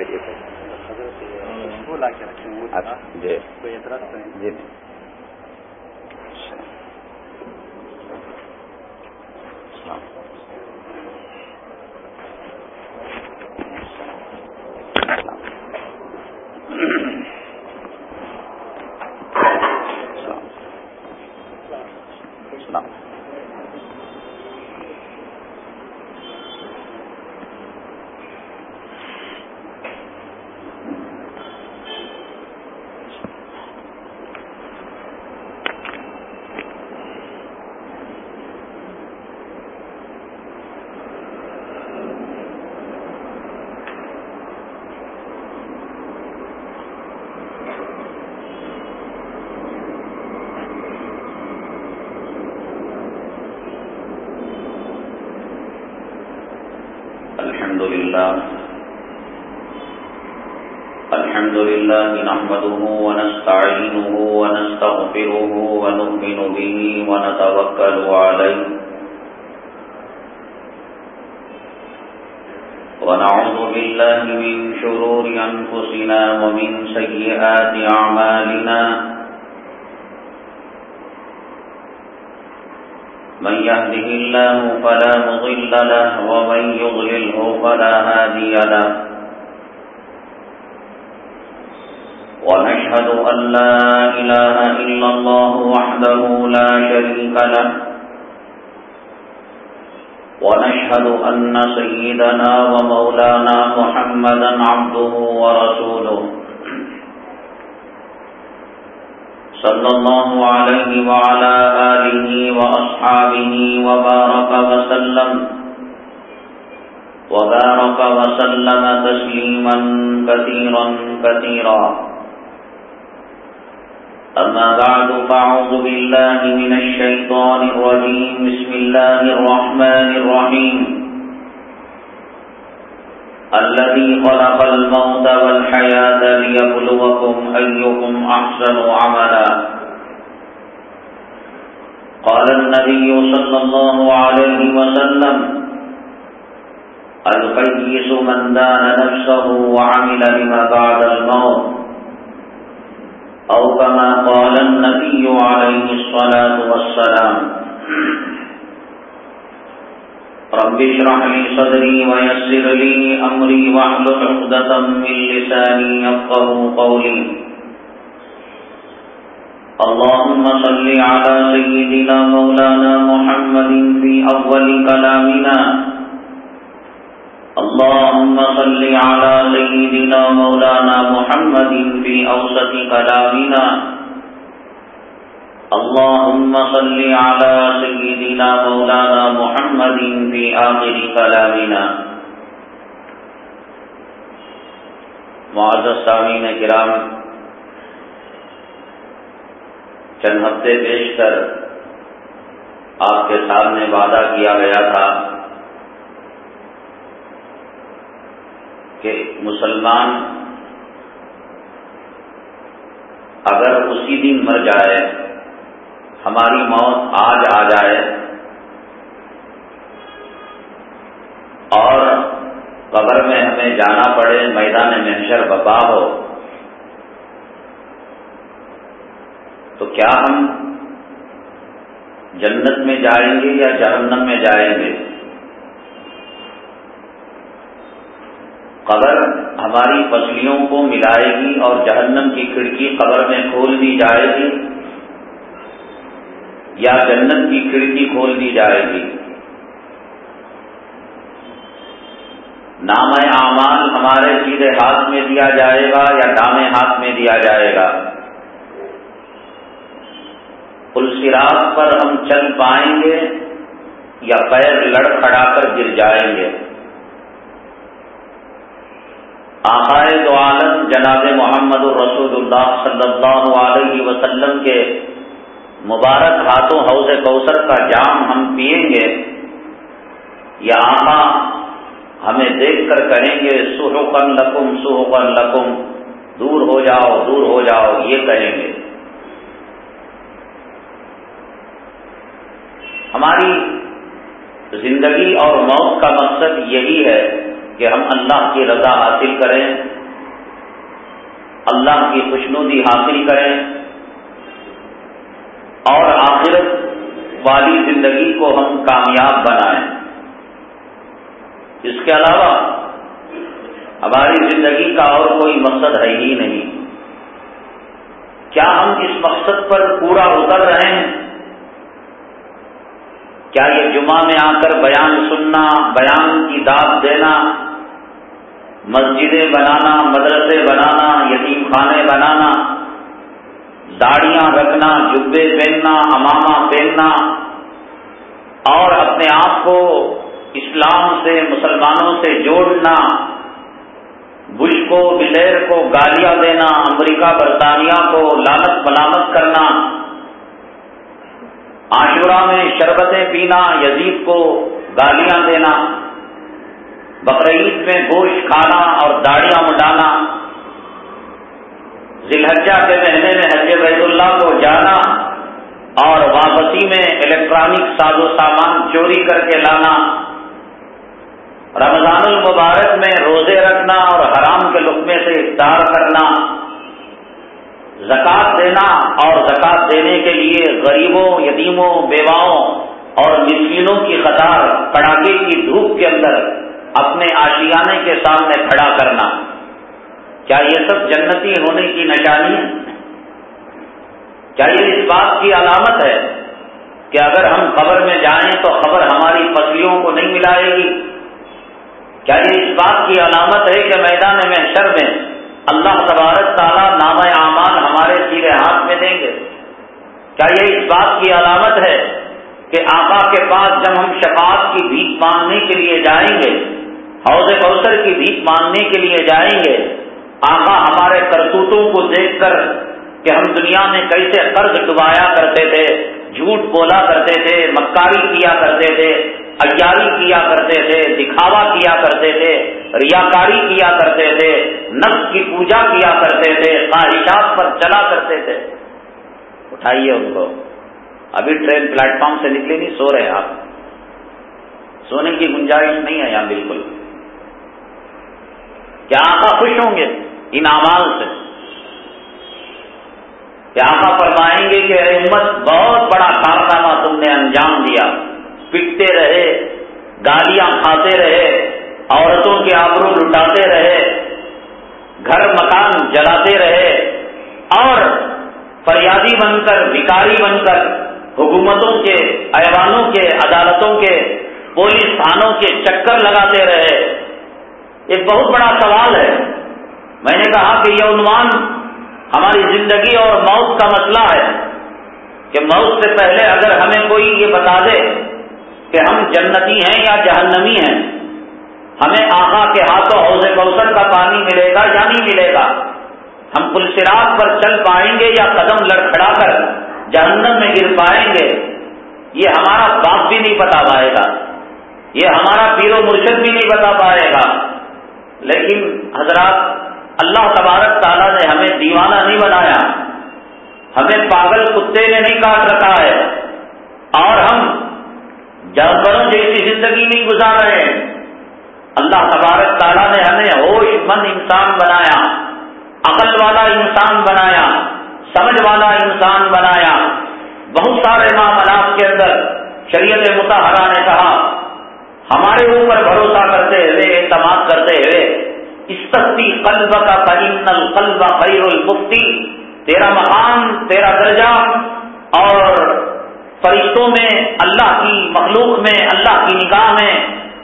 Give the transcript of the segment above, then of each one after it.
خیریت ہے۔ جی۔, جی۔ السلام مضل له ومن يضلله فلا هادي له. ونشهد أن لا إله إلا الله وحده لا شريك له. ونشهد أن سيدنا ومولانا محمدا عبده ورسوله. صلى الله عليه وعلى آله وأصحابه وبارك وسلم. وبارك وسلم تسليما كثيرا كثيرا. أما بعد فأعوذ بالله من الشيطان الرجيم. بسم الله الرحمن الرحيم. الذي خلق الموت والحياة ليبلوكم أيكم أحسن عملا. قال النبي صلى الله عليه وسلم القيس من دان نفسه وعمل لما بعد الموت. أو كما قال النبي عليه الصلاة والسلام. رب اشرح لي صدري ويسر لي أمري واحلل عقدة من لساني يفقه قولي. اللهم صل على سيدنا مولانا محمد في أول كلامنا. اللهم صل على سيدنا مولانا محمد في أوسط كلامنا. اللهم صل على سيدنا مولانا محمد في آخر كلامنا. معزز سامعین کرام، چند ہفتے پیش کر آپ کے سامنے وعدہ کیا گیا تھا کہ مسلمان اگر اسی دن مر جائے، ہماری موت آج آ جائے اور قبر میں ہمیں جانا پڑے، میدان محشر بپا ہو، تو کیا ہم جنت میں جائیں گے یا جہنم میں جائیں گے؟ قبر ہماری پسلیوں کو ملائے گی اور جہنم کی کھڑکی قبر میں کھول دی جائے گی یا جنت کی کھڑکی کھول دی جائے گی۔ نام اعمال ہمارے سیدھے ہاتھ میں دیا جائے گا یا دامے ہاتھ میں دیا جائے گا۔ السراغ پر ہم چل پائیں گے یا پیر لڑ کھڑا کر گر جائیں گے۔ آقائے دو عالم جناب محمد الرسول اللہ صلی اللہ علیہ وسلم کے مبارک ہاتھوں حوض کوثر کا جام ہم پئیں گے، یا آقا ہمیں دیکھ کر کہیں گے سہوکن لکم سہوکن لکم، دور ہو جاؤ، دور ہو جاؤ، یہ کہیں گے۔ ہماری زندگی اور موت کا مقصد یہی ہے کہ ہم اللہ کی رضا حاصل کریں، اللہ کی خوشنودی حاصل کریں اور آخرت والی زندگی کو ہم کامیاب بنائیں۔ اس کے علاوہ ہماری زندگی کا اور کوئی مقصد ہے ہی نہیں۔ کیا ہم اس مقصد پر پورا اتر رہے ہیں؟ کیا یہ جمعہ میں آ کر بیان سننا، بیان کی داد دینا مسجدیں بنانا، مدرسے بنانا یتیم خانے بنانا، داڑیاں رکھنا، جبے پہننا، امامہ پہننا، اور اپنے آپ کو اسلام سے، مسلمانوں سے جوڑنا، بش کو بلیر کو گالیاں دینا، امریکہ برطانیہ کو لالت ملامت کرنا، عاشورہ میں شربتیں پینا، یزید کو گالیاں دینا بقرعید میں گوشت کھانا اور داڑیاں مڈانا ذلحجہ کے مہینے میں حج بیت اللہ کو جانا اور واپسی میں الیکٹرانک ساز و سامان چوری کر کے لانا، رمضان المبارک میں روزے رکھنا اور حرام کے لقمے سے افطار کرنا زکوٰۃ دینا اور زکوٰۃ دینے کے لیے غریبوں، یتیموں، بیواؤں اور مسکینوں کی قطار کڑاکے کی دھوپ کے اندر اپنے آشیانے کے سامنے کھڑا کرنا۔ کیا یہ سب جنتی ہونے کی نشانی ہے؟ کیا یہ اس بات کی علامت ہے کہ اگر ہم خبر میں جائیں تو خبر ہماری فصلیوں کو نہیں ملائے گی؟ کیا یہ اس بات کی علامت ہے کہ میدان میں شر میں اللہ تبارک تعالیٰ نام اعمال ہمارے سیرے ہاتھ میں دیں گے؟ کیا یہ اس بات کی علامت ہے کہ آقا کے پاس جب ہم شفاعت کی بھیک مانگنے کے لیے جائیں گے حوض کوثر کی بھیک مانگنے کے لیے جائیں گے۔ آقا ہمارے کرتوتوں کو دیکھ کر کہ ہم دنیا میں کیسے قرض ڈبایا کرتے تھے، جھوٹ بولا کرتے تھے، مکاری کیا کرتے تھے ایاری کیا کرتے تھے، دکھاوا کیا کرتے تھے، ریاکاری کیا کرتے تھے، نفس کی پوجا کیا کرتے تھے، خواہشات پر چلا کرتے تھے۔ اٹھائیے ان کو۔ ابھی ٹرین پلیٹ فارم سے نکلے نہیں، سو رہے آپ۔ سونے کی گنجائش نہیں ہے یہاں بالکل۔ کیا آقا خوش ہوں گے ان اعمال سے؟ کیا آقا فرمائیں گے کہ امت، بہت بڑا کارنامہ تم نے انجام دیا۔ پٹتے رہے، گالیاں کھاتے رہے، عورتوں کے آبرو لٹاتے رہے، گھر مکان جلاتے رہے، اور فریادی بن کر، بھکاری بن کر، حکومتوں کے، ایوانوں کے، عدالتوں کے، پولیس تھانوں کے چکر لگاتے رہے۔ ایک بہت بڑا سوال ہے۔ میں نے کہا کہ یہ عنوان ہماری زندگی اور موت کا مسئلہ ہے کہ موت سے پہلے اگر ہمیں کوئی یہ بتا دے کہ ہم جنتی ہیں یا جہنمی ہیں، ہمیں آقا کے ہاتھوں حوض کوثر کا پانی ملے گا یا نہیں ملے گا؟ ہم پلسرات پر چل پائیں گے یا قدم لڑکھڑا کر جہنم میں گر پائیں گے؟ یہ ہمارا باپ بھی نہیں بتا پائے گا۔ یہ ہمارا پیر و مرشد بھی نہیں بتا پائے گا۔ لیکن حضرات اللہ تبارک تعالیٰ نے ہمیں دیوانہ نہیں بنایا، ہمیں پاگل کتے نے نہیں کاٹ رکھا ہے، اور ہم جانوروں جیسی زندگی نہیں گزار رہے ہیں۔ اللہ تبارک تعالیٰ نے ہمیں ہوش مند انسان بنایا، عقل والا انسان بنایا، سمجھ والا انسان بنایا۔ بہت سارے معاملات کے اندر شریعت متحرہ نے کہا ہمارے اوپر بھروسہ کرتے ہوئے، اعتماد کرتے ہوئے استفتی قلب کا قلب خیر المفتی، تیرا مقام، تیرا درجہ، اور فرشتوں میں، اللہ کی مخلوق میں، اللہ کی نگاہ میں،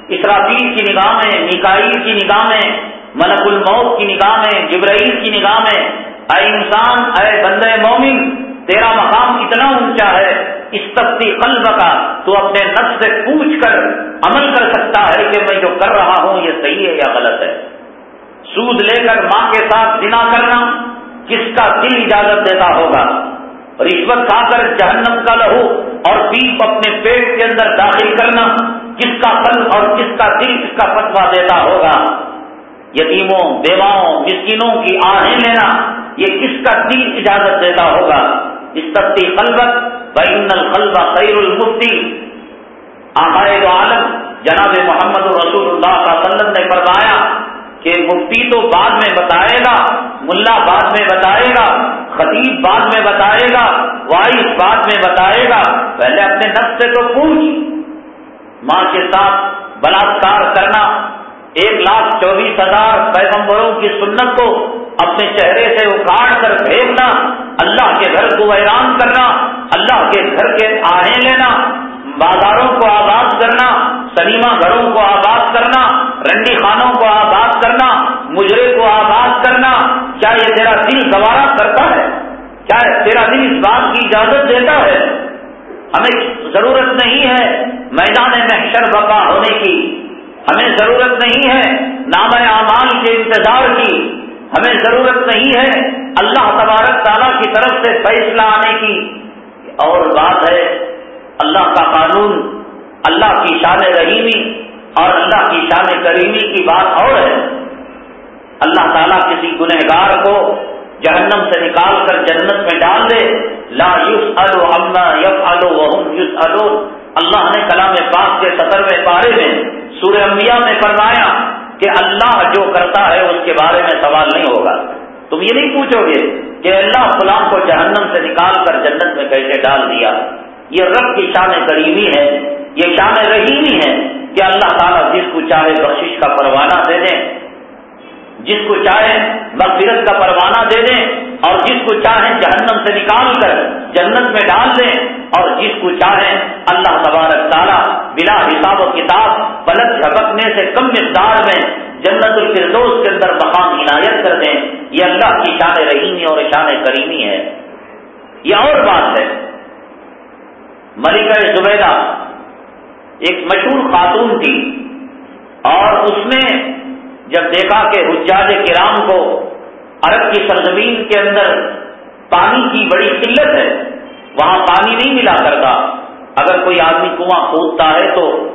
اسرافیل کی نگاہ میں نکائل کی نگاہ میں، ملک الموت کی نگاہ میں، جبرائیل کی نگاہ میں، اے انسان، اے بند مومن تیرا مقام اتنا اونچا ہے، اس تفتی قلب کا تو اپنے نفس سے پوچھ کر عمل کر سکتا ہے کہ میں جو کر رہا ہوں یہ صحیح ہے یا غلط ہے۔ سود لے کر ماں کے ساتھ دنا کرنا کس کا دل اجازت دیتا ہوگا؟ رشوت کھا کر جہنم کا لہو اور پیپ اپنے پیٹ کے اندر داخل کرنا کس کا قلب اور کس کا دل اس کا فتوا دیتا ہوگا؟ یتیموں، بیواؤں، مسکینوں کی آہیں لینا یہ کس کا دل اجازت دیتا ہوگا؟ اس قلبت بین القلب خیر المفتی عالم، جناب محمد رسول اللہ کا وسلم نے فرمایا کہ مفتی تو بعد میں بتائے گا، ملا بعد میں بتائے گا، خطیب بعد میں بتائے گا، وائس بعد میں بتائے گا، پہلے اپنے نفس سے تو پوچھ، ماں کے ساتھ بلاತ್کار کرنا ایک لاکھ چوبیس ہزار پیغمبروں کی سنت کو اپنے چہرے سے اکاڑ کر پھینکنا اللہ کے گھر کو ویران کرنا، اللہ کے گھر کے آہیں لینا، بازاروں کو آباد کرنا، سنیما گھروں کو آباد کرنا، رنڈی خانوں کو آباد کرنا، مجرے کو آباد کرنا، کیا یہ تیرا دل گوارا کرتا ہے؟ کیا تیرا دل اس بات کی اجازت دیتا ہے؟ ہمیں ضرورت نہیں ہے میدان محشر بقا ہونے کی۔ ہمیں ضرورت نہیں ہے نام اعمال کے انتظار کی، ہمیں ضرورت نہیں ہے اللہ تبارک تعالیٰ کی طرف سے فیصلہ آنے کی۔ اور بات ہے، اللہ کا قانون، اللہ کی شان رحیمی اور اللہ کی شان کریمی کی بات اور ہے۔ اللہ تعالیٰ کسی گنہگار کو جہنم سے نکال کر جنت میں ڈال دے۔ لا یوس الو امنا یف الو یوس الو اللہ نے کلام پاک کے سترویں پارے میں سورہ انبیاء میں فرمایا کہ اللہ جو کرتا ہے اس کے بارے میں سوال نہیں ہوگا۔ تم یہ نہیں پوچھو گے کہ اللہ غلام کو جہنم سے نکال کر جنت میں کیسے ڈال دیا۔ یہ رب کی شان کریمی ہے، یہ شان رحیمی ہے کہ اللہ تعالیٰ جس کو چاہے بخشش کا پروانہ دے دیں جس کو چاہے مغفرت کا پروانہ دے دیں اور جس کو چاہیں جہنم سے نکال کر جنت میں ڈال دیں اور جس کو چاہیں اللہ تبارک تعالیٰ بلا حساب و کتاب پلک جھپکنے سے کم مقدار میں جنت الفردوس کے اندر مقام عنایت کر دیں، یہ اللہ کی شان رحیمی اور شان کریمی ہے۔ یہ اور بات ہے، ملکہ زبیدہ، ایک مشہور خاتون تھی اور اس نے جب دیکھا کہ حجاج کرام کو عرب کی سرزمین کے اندر پانی کی بڑی قلت ہے، وہاں پانی نہیں ملا کرتا۔ اگر کوئی آدمی کنواں کھودتا ہے تو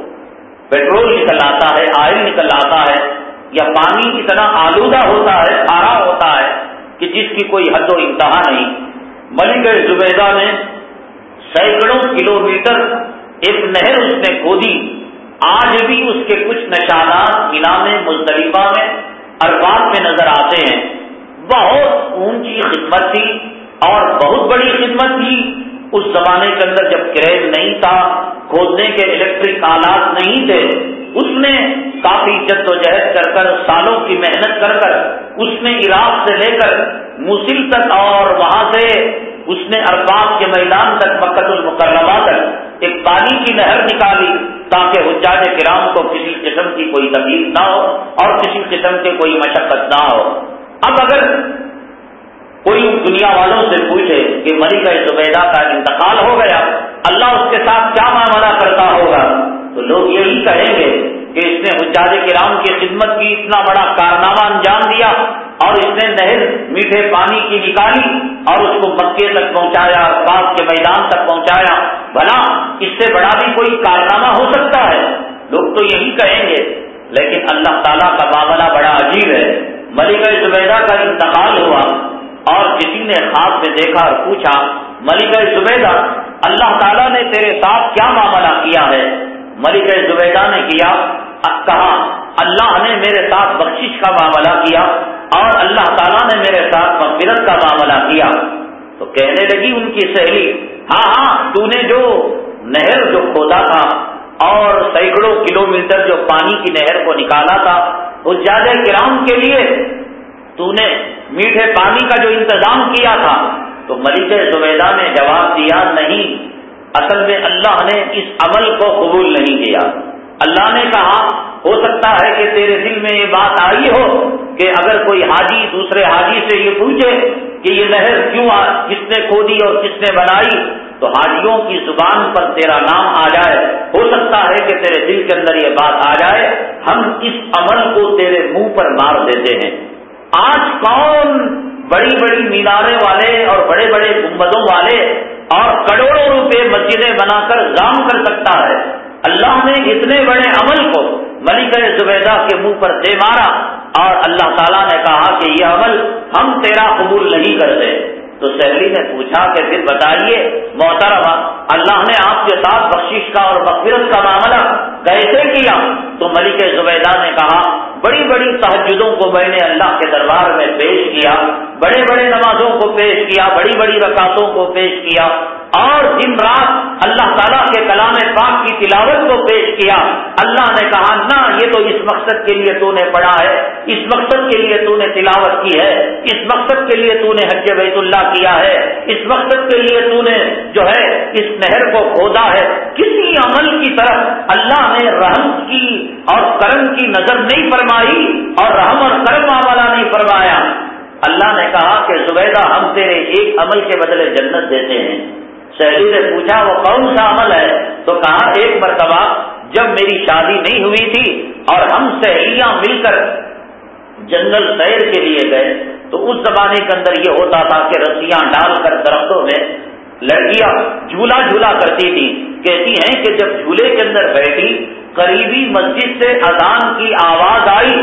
پیٹرول نکل آتا ہے، آئل نکل آتا ہے، یا پانی اتنا آلودہ ہوتا ہے کھارا ہوتا ہے کہ جس کی کوئی حد و انتہا نہیں۔ ملک زبیدہ نے سینکڑوں کلو میٹر ایک نہر اس نے کھودی۔ آج بھی اس کے کچھ نشانات مینا میں مزدلفہ میں، ارباب میں نظر آتے ہیں۔ بہت اونچی خدمت تھی اور بہت بڑی خدمت تھی۔ اس زمانے کے اندر جب کریز نہیں تھا، کھودنے کے الیکٹرک آلات نہیں تھے، اس نے کافی جد و جہد کر کر، سالوں کی محنت کر کر، اس نے عراق سے لے کر موسل تک اور وہاں سے اس نے ارباب کے میدان تک مکت المکرمہ تک ایک پانی کی نہر نکالی تاکہ حجاج کرام کو کسی قسم کی کوئی تکلیف نہ ہو اور کسی قسم کے کوئی مشقت نہ ہو۔ اب اگر کوئی دنیا والوں سے پوچھے کہ مری کا زبیدہ کا انتقال ہو گیا، اللہ اس کے ساتھ کیا معاملہ کرتا ہوگا؟ تو لوگ یہی کہیں گے کہ اس نے حجاج کرام کی خدمت کی اتنا بڑا کارنامہ انجام دیا اور اس نے نہر میٹھے پانی کی نکالی اور اس کو مکے تک پہنچایا، باغ کے میدان تک پہنچایا۔ بھلا، اس سے بڑا بھی کوئی کارنامہ ہو سکتا ہے؟ لوگ تو یہی کہیں گے۔ لیکن اللہ تعالیٰ کا معاملہ بڑا عجیب ہے۔ ملک زبیدہ کا انتقال ہوا۔ اور کسی نے خواب میں دیکھا اور پوچھا ملک زبیدہ، اللہ تعالیٰ نے تیرے ساتھ کیا معاملہ کیا ہے؟ ملک زبیدہ نے کیا، کہا، اللہ نے میرے ساتھ بخشش کا معاملہ کیا اور اللہ تعالیٰ نے میرے ساتھ مغفرت کا معاملہ کیا۔ تو کہنے لگی ان کی سہیلی ہاں ہاں تو نے جو نہر جو کھودا تھا اور سینکڑوں کلو میٹر جو پانی کی نہر کو نکالا تھا، وہ زیادہ کرام کے لیے تو نے میٹھے پانی کا جو انتظام کیا تھا، تو ملک زبیدہ نے جواب دیا، نہیں، اصل میں اللہ نے اس عمل کو قبول نہیں کیا۔ اللہ نے کہا، ہو سکتا ہے کہ تیرے دل میں یہ بات آئی ہو کہ اگر کوئی حاجی دوسرے حاجی سے یہ پوچھے کہ یہ نہر کیوں کس نے کھودی اور کس نے بنائی، تو حاجیوں کی زبان پر تیرا نام آ جائے۔ ہو سکتا ہے کہ تیرے دل کے اندر یہ بات آ جائے، ہم اس عمل کو تیرے منہ پر مار دیتے ہیں۔ آج کون بڑی بڑی میناریں والے اور بڑے بڑے گنبدوں والے اور کروڑوں روپے مسجدیں بنا کر غام کر سکتا ہے؟ اللہ نے اتنے بڑے عمل کو ملک زبیدہ کے منہ پر دے مارا اور اللہ تعالیٰ نے کہا کہ یہ عمل ہم تیرا قبول نہیں کرتے۔ تو سہلی نے پوچھا کہ پھر بتائیے، محترمہ، اللہ نے آپ کے ساتھ بخشش کا اور مغفرت کا معاملہ کیسے کیا؟ تو ملک زبیدہ نے کہا، بڑی بڑی تحجدوں کو میں نے اللہ کے دربار میں پیش کیا، بڑے بڑے نمازوں کو پیش کیا، بڑی بڑی رکعتوں کو پیش کیا، اور دن رات اللہ تعالیٰ کے کلام پاک کی تلاوت کو پیش کیا۔ اللہ نے کہا، نہ، یہ تو اس مقصد کے لیے تو نے پڑھا ہے، اس مقصد کے لیے تو نے تلاوت کی ہے، اس مقصد کے لیے تو نے حج بیت اللہ کیا ہے؟ اس مقصد کے لیے تو نے جو ہے اس نہر کو کھودا ہے۔ کسی عمل کی طرف اللہ نے رحم کی اور کرم کی نظر نہیں فرمائی اور رحم اور کرم والا نہیں فرمایا۔ اللہ نے کہا کہ زبیدہ، ہم تیرے ایک عمل کے بدلے جنت دیتے ہیں۔ سہیلی نے پوچھا، وہ کون سا عمل ہے؟ تو کہا، ایک مرتبہ جب میری شادی نہیں ہوئی تھی اور ہم سہیلیاں مل کر جنگل سیر کے لیے گئے تو اس زمانے کے اندر یہ ہوتا تھا کہ رسیاں ڈال کر درختوں میں لڑکیاں جھولا جھولا کرتی تھی کہتی ہیں کہ جب جھولے کے اندر بیٹھی قریبی مسجد سے اذان کی آواز آئی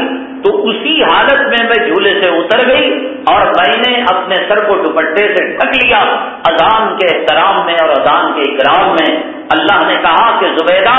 تو اسی حالت میں میں جھولے سے اتر گئی اور میں نے اپنے سر کو دوپٹے سے ڈھک لیا۔ اذان کے احترام میں اور اذان کے اکرام میں اللہ نے کہا کہ زبیدہ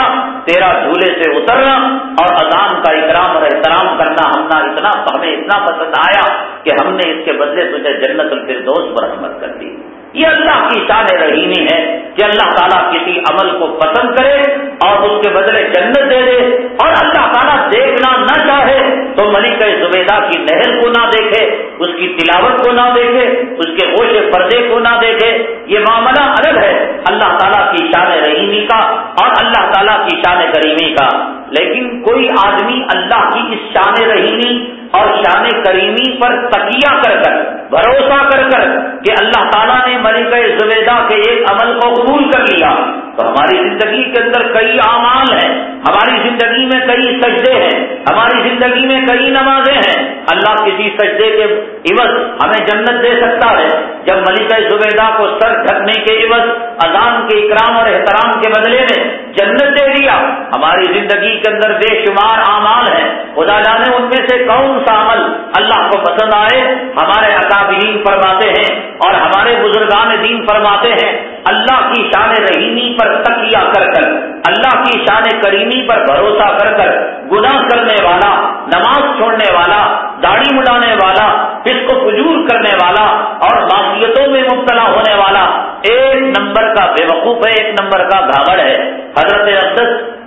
تیرا جھولے سے اترنا اور اذان کا اکرام اور احترام کرنا ہم اتنا ہمیں اتنا پسند آیا کہ ہم نے اس کے بدلے تجھے جنت الفردوس پر رحمت کر دی۔ یہ اللہ کی شان رحیمی ہے کہ اللہ تعالیٰ کسی عمل کو پسند کرے اور اس کے بدلے جنت دے دے اور اللہ تعالیٰ دیکھنا نہ چاہے تو ملک زبیدہ کی نہر کو نہ دیکھے، اس کی تلاوت کو نہ دیکھے، اس کے ہوش پردے کو نہ دیکھے۔ یہ معاملہ الگ ہے اللہ تعالیٰ کی شان رحیمی کا اور اللہ تعالیٰ کی شان کریمی کا۔ لیکن کوئی آدمی اللہ کی اس شان رحیمی اور شان کریمی پر تکیہ کر کر، بھروسہ کر کر کہ اللہ تعالیٰ نے ملک زبیدہ کے ایک عمل کو قبول کر لیا۔ تو ہماری زندگی کے اندر کئی اعمال ہیں، ہماری زندگی میں کئی سجدے ہیں، ہماری زندگی میں کئی نمازیں ہیں۔ اللہ کسی سجدے کے عوض ہمیں جنت دے سکتا ہے۔ جب ملک زبیدہ کو سر ڈھکنے کے عوض، اذان کے اکرام اور احترام کے بدلے میں جنت دے دیا، ہماری زندگی کے اندر بے شمار اعمال ہیں۔ خدا جانے ان میں سے کون سا عمل اللہ کو پسند آئے، ہمارے اکابرین فرماتے ہیں اور ہمارے بزرگان دین فرماتے ہیں، اللہ کی شان رحیمی پر تکیہ کر کر، اللہ کی شان کریمی پر بھروسہ کر کر، گناہ کرنے والا، نماز چھوڑنے والا، داڑھی مڈانے والا اس کو فجور کرنے والا اور معاشیتوں میں مبتلا ہونے والا، ایک نمبر کا بے وقوف ہے، ایک نمبر کا گھاگڑ ہے۔ حضرت عبدت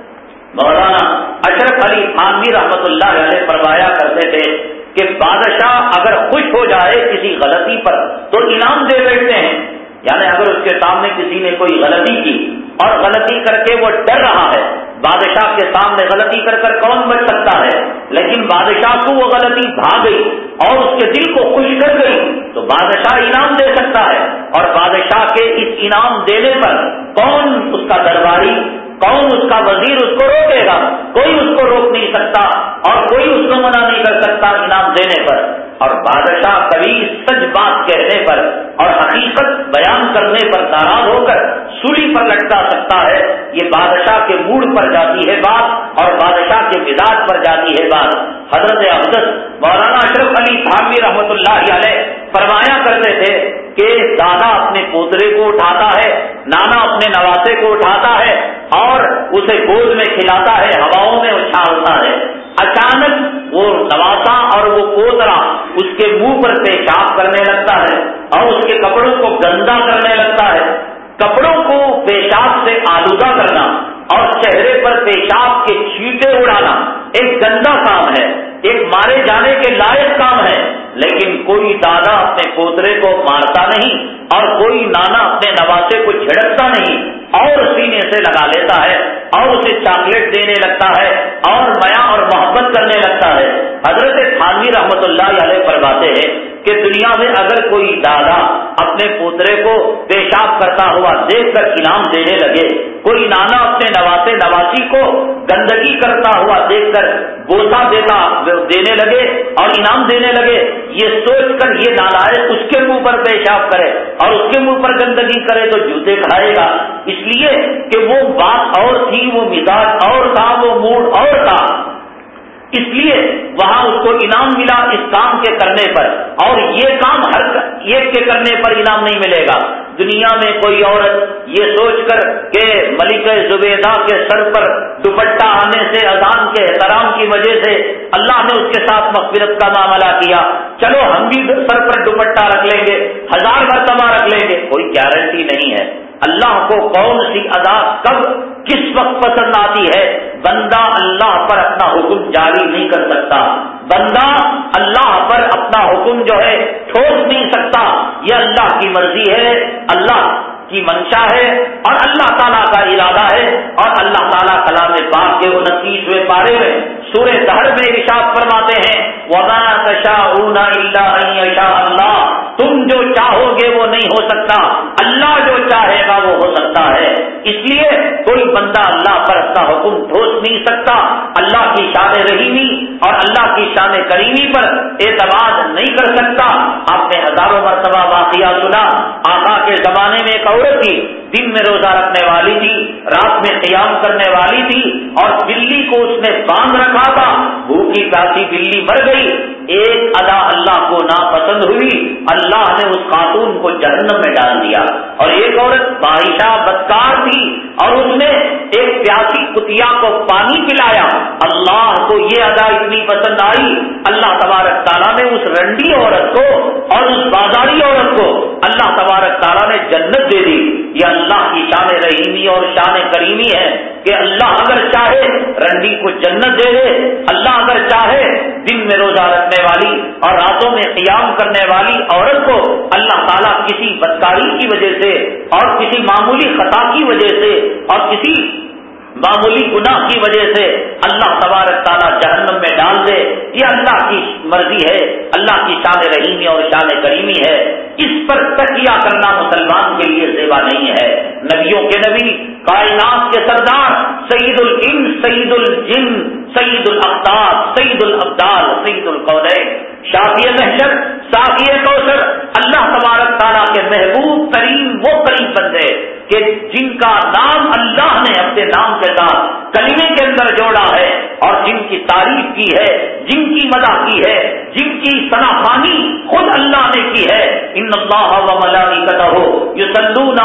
مولانا اشرف علی خانوی رحمت اللہ علیہ فرمایا کرتے تھے کہ بادشاہ اگر خوش ہو جائے کسی غلطی پر تو انعام دے بیٹھتے ہیں۔ یعنی اگر اس کے سامنے کسی نے کوئی غلطی کی اور غلطی کر کے وہ ڈر رہا ہے، بادشاہ کے سامنے غلطی کر کر کون بچ سکتا ہے؟ لیکن بادشاہ کو وہ غلطی بھاگ گئی اور اس کے دل کو خوش کر گئی تو بادشاہ انعام دے سکتا ہے۔ اور بادشاہ کے اس انعام دینے پر کون اس کا درباری کون اس کا وزیر اس کو روکے گا؟ کوئی اس کو روک نہیں سکتا اور کوئی اس کو منع نہیں کر سکتا انعام دینے پر۔ اور بادشاہ کبھی سچ بات کہنے پر اور حقیقت بیان کرنے پر ناراض ہو کر سولی پر لٹکا سکتا ہے۔ یہ بادشاہ کے موڈ پر جاتی ہے بات اور بادشاہ کے مزاج پر جاتی ہے بات۔ حضرت افضل مولانا اشرف علی تھانوی رحمۃ اللہ علیہ فرمایا کرتے تھے کہ دادا اپنے پوترے کو اٹھاتا ہے، نانا اپنے نواسے کو اٹھاتا ہے اور اسے گود میں کھلاتا ہے، ہواؤں میں اچھالتا ہے۔ اچانک وہ نواسا اور وہ پوترا اس کے منہ پر پیشاب کرنے لگتا ہے اور اس کے کپڑوں کو گندا کرنے لگتا ہے۔ کپڑوں کو پیشاب سے آلودہ کرنا اور چہرے پر پیشاب کے چھیٹے اڑانا ایک گندا کام ہے۔ ایک مارے جانے کے لائق کام ہے، لیکن کوئی دادا اپنے پوترے کو مارتا نہیں اور کوئی نانا اپنے نواسے کو جھڑکتا نہیں۔ اور سینے سے لگا لیتا ہے اور اسے چاکلیٹ دینے لگتا ہے اور میا اور محبت کرنے لگتا ہے۔ حضرت خانوی رحمت اللہ علیہ فرماتے ہیں کہ دنیا میں اگر کوئی دادا اپنے پوترے کو پیشاب کرتا ہوا دیکھ کر انعام دینے لگے، کوئی نانا اپنے نواسے نواسی کو گندگی کرتا ہوا دیکھ کر بوسا دیتا، دینے لگے اور انعام دینے لگے، یہ سوچ کر یہ نالائق اس کے منہ پر پیشاب کرے اور اس کے منہ پر گندگی کرے تو جوتے کھائے گا۔ اس لیے کہ وہ بات اور تھی، وہ مزاج اور تھا، وہ موڈ اور تھا۔ اس لیے وہاں اس کو انعام ملا اس کام کے کے کرنے پر۔ اور یہ کام ہر ایک کے کرنے پر انعام نہیں ملے گا۔ دنیا میں کوئی عورت یہ سوچ کر کہ ملک زبیدہ کے سر پر دوپٹہ آنے سے اذان کے احترام کی وجہ سے اللہ نے اس کے ساتھ مغفرت کا معاملہ کیا۔ چلو ہم بھی سر پر دوپٹہ رکھ لیں گے، ہزار مرتبہ رکھ لیں گے، کوئی گارنٹی نہیں ہے۔ اللہ کو کون سی ادا کب کس وقت پسند آتی ہے؟ بندہ اللہ پر اپنا حکم جاری نہیں کر سکتا۔ بندہ اللہ پر اپنا حکم جو ہے، ٹھوس نہیں سکتا۔ یہ اللہ کی مرضی ہے۔ اللہ کی منشا ہے اور اللہ تعالیٰ کا ارادہ ہے اور اللہ تعالیٰ کلام پاک کے انتیسویں پارے میں سورہ دہر میں ارشاد فرماتے ہیں، وما اللہ تم جو چاہو گے وہ نہیں ہو سکتا، اللہ جو چاہے گا وہ ہو سکتا ہے۔ اس لیے کوئی بندہ اللہ پر اپنا حکم ٹھوس نہیں سکتا، اللہ کی شان رحیمی اور اللہ کی شان کریمی پر اعتماد نہیں کر سکتا۔ آپ نے ہزاروں مرتبہ واقعہ سنا، آقا کے زمانے میں ایک عورت تھی، دن میں روزہ رکھنے والی تھی، رات میں قیام کرنے والی تھی اور بلی کو اس نے باندھ رکھا تھا۔ بھوکی پیاسی بلی مر گئی۔ ایک ادا اللہ کو ناپسند ہوئی۔ اللہ نے اس خاتون کو جہنم میں ڈال دیا۔ اور ایک عورت بادشاہ بدکار تھی اور اس نے ایک پیاسی کتیا کو پانی پلایا۔ اللہ کو یہ ادا اتنی پسند آئی۔ اللہ تبارک تعالیٰ نے اس رنڈی عورت کو اور اس بازاری عورت کو اللہ تبارک تعالیٰ نے جنت دے دی۔ یہ اللہ کی شان رحیمی اور شان کریمی ہے کہ اللہ اگر چاہے رنڈی کو جنت دے دے، اللہ اگر چاہے دن میں روزہ رکھنے والی اور راتوں میں قیام کرنے والی عورت کو اللہ تعالیٰ کسی بدکاری کی وجہ سے اور کسی معمولی خطا کی وجہ سے اور کسی معمولی گناہ کی وجہ سے اللہ تبارک تعالیٰ جہنم میں ڈال دے، یہ اللہ کی مرضی ہے، اللہ کی شان رحیمی اور شان کریمی ہے۔ اس پر تکیہ کرنا مسلمان کے لیے سیوا نہیں ہے۔ نبیوں کے نبی، کائنات کے سردار سعید العین سعید الجن سعید الاختار سعید الابدال سعید القودین شافی محشر، صافی کوثر، اللہ تبارک تعالیٰ کے محبوب ترین وہ قریب بندے کہ جن کا نام اللہ نے اپنے نام کے ساتھ کلیمے کے اندر جوڑا ہے اور جن کی تعریف کی ہے، جن کی مدح کی ہے، جن کی سنافانی خود اللہ نے کی ہے۔ ان اللہ و ملائکتہ یہ سلون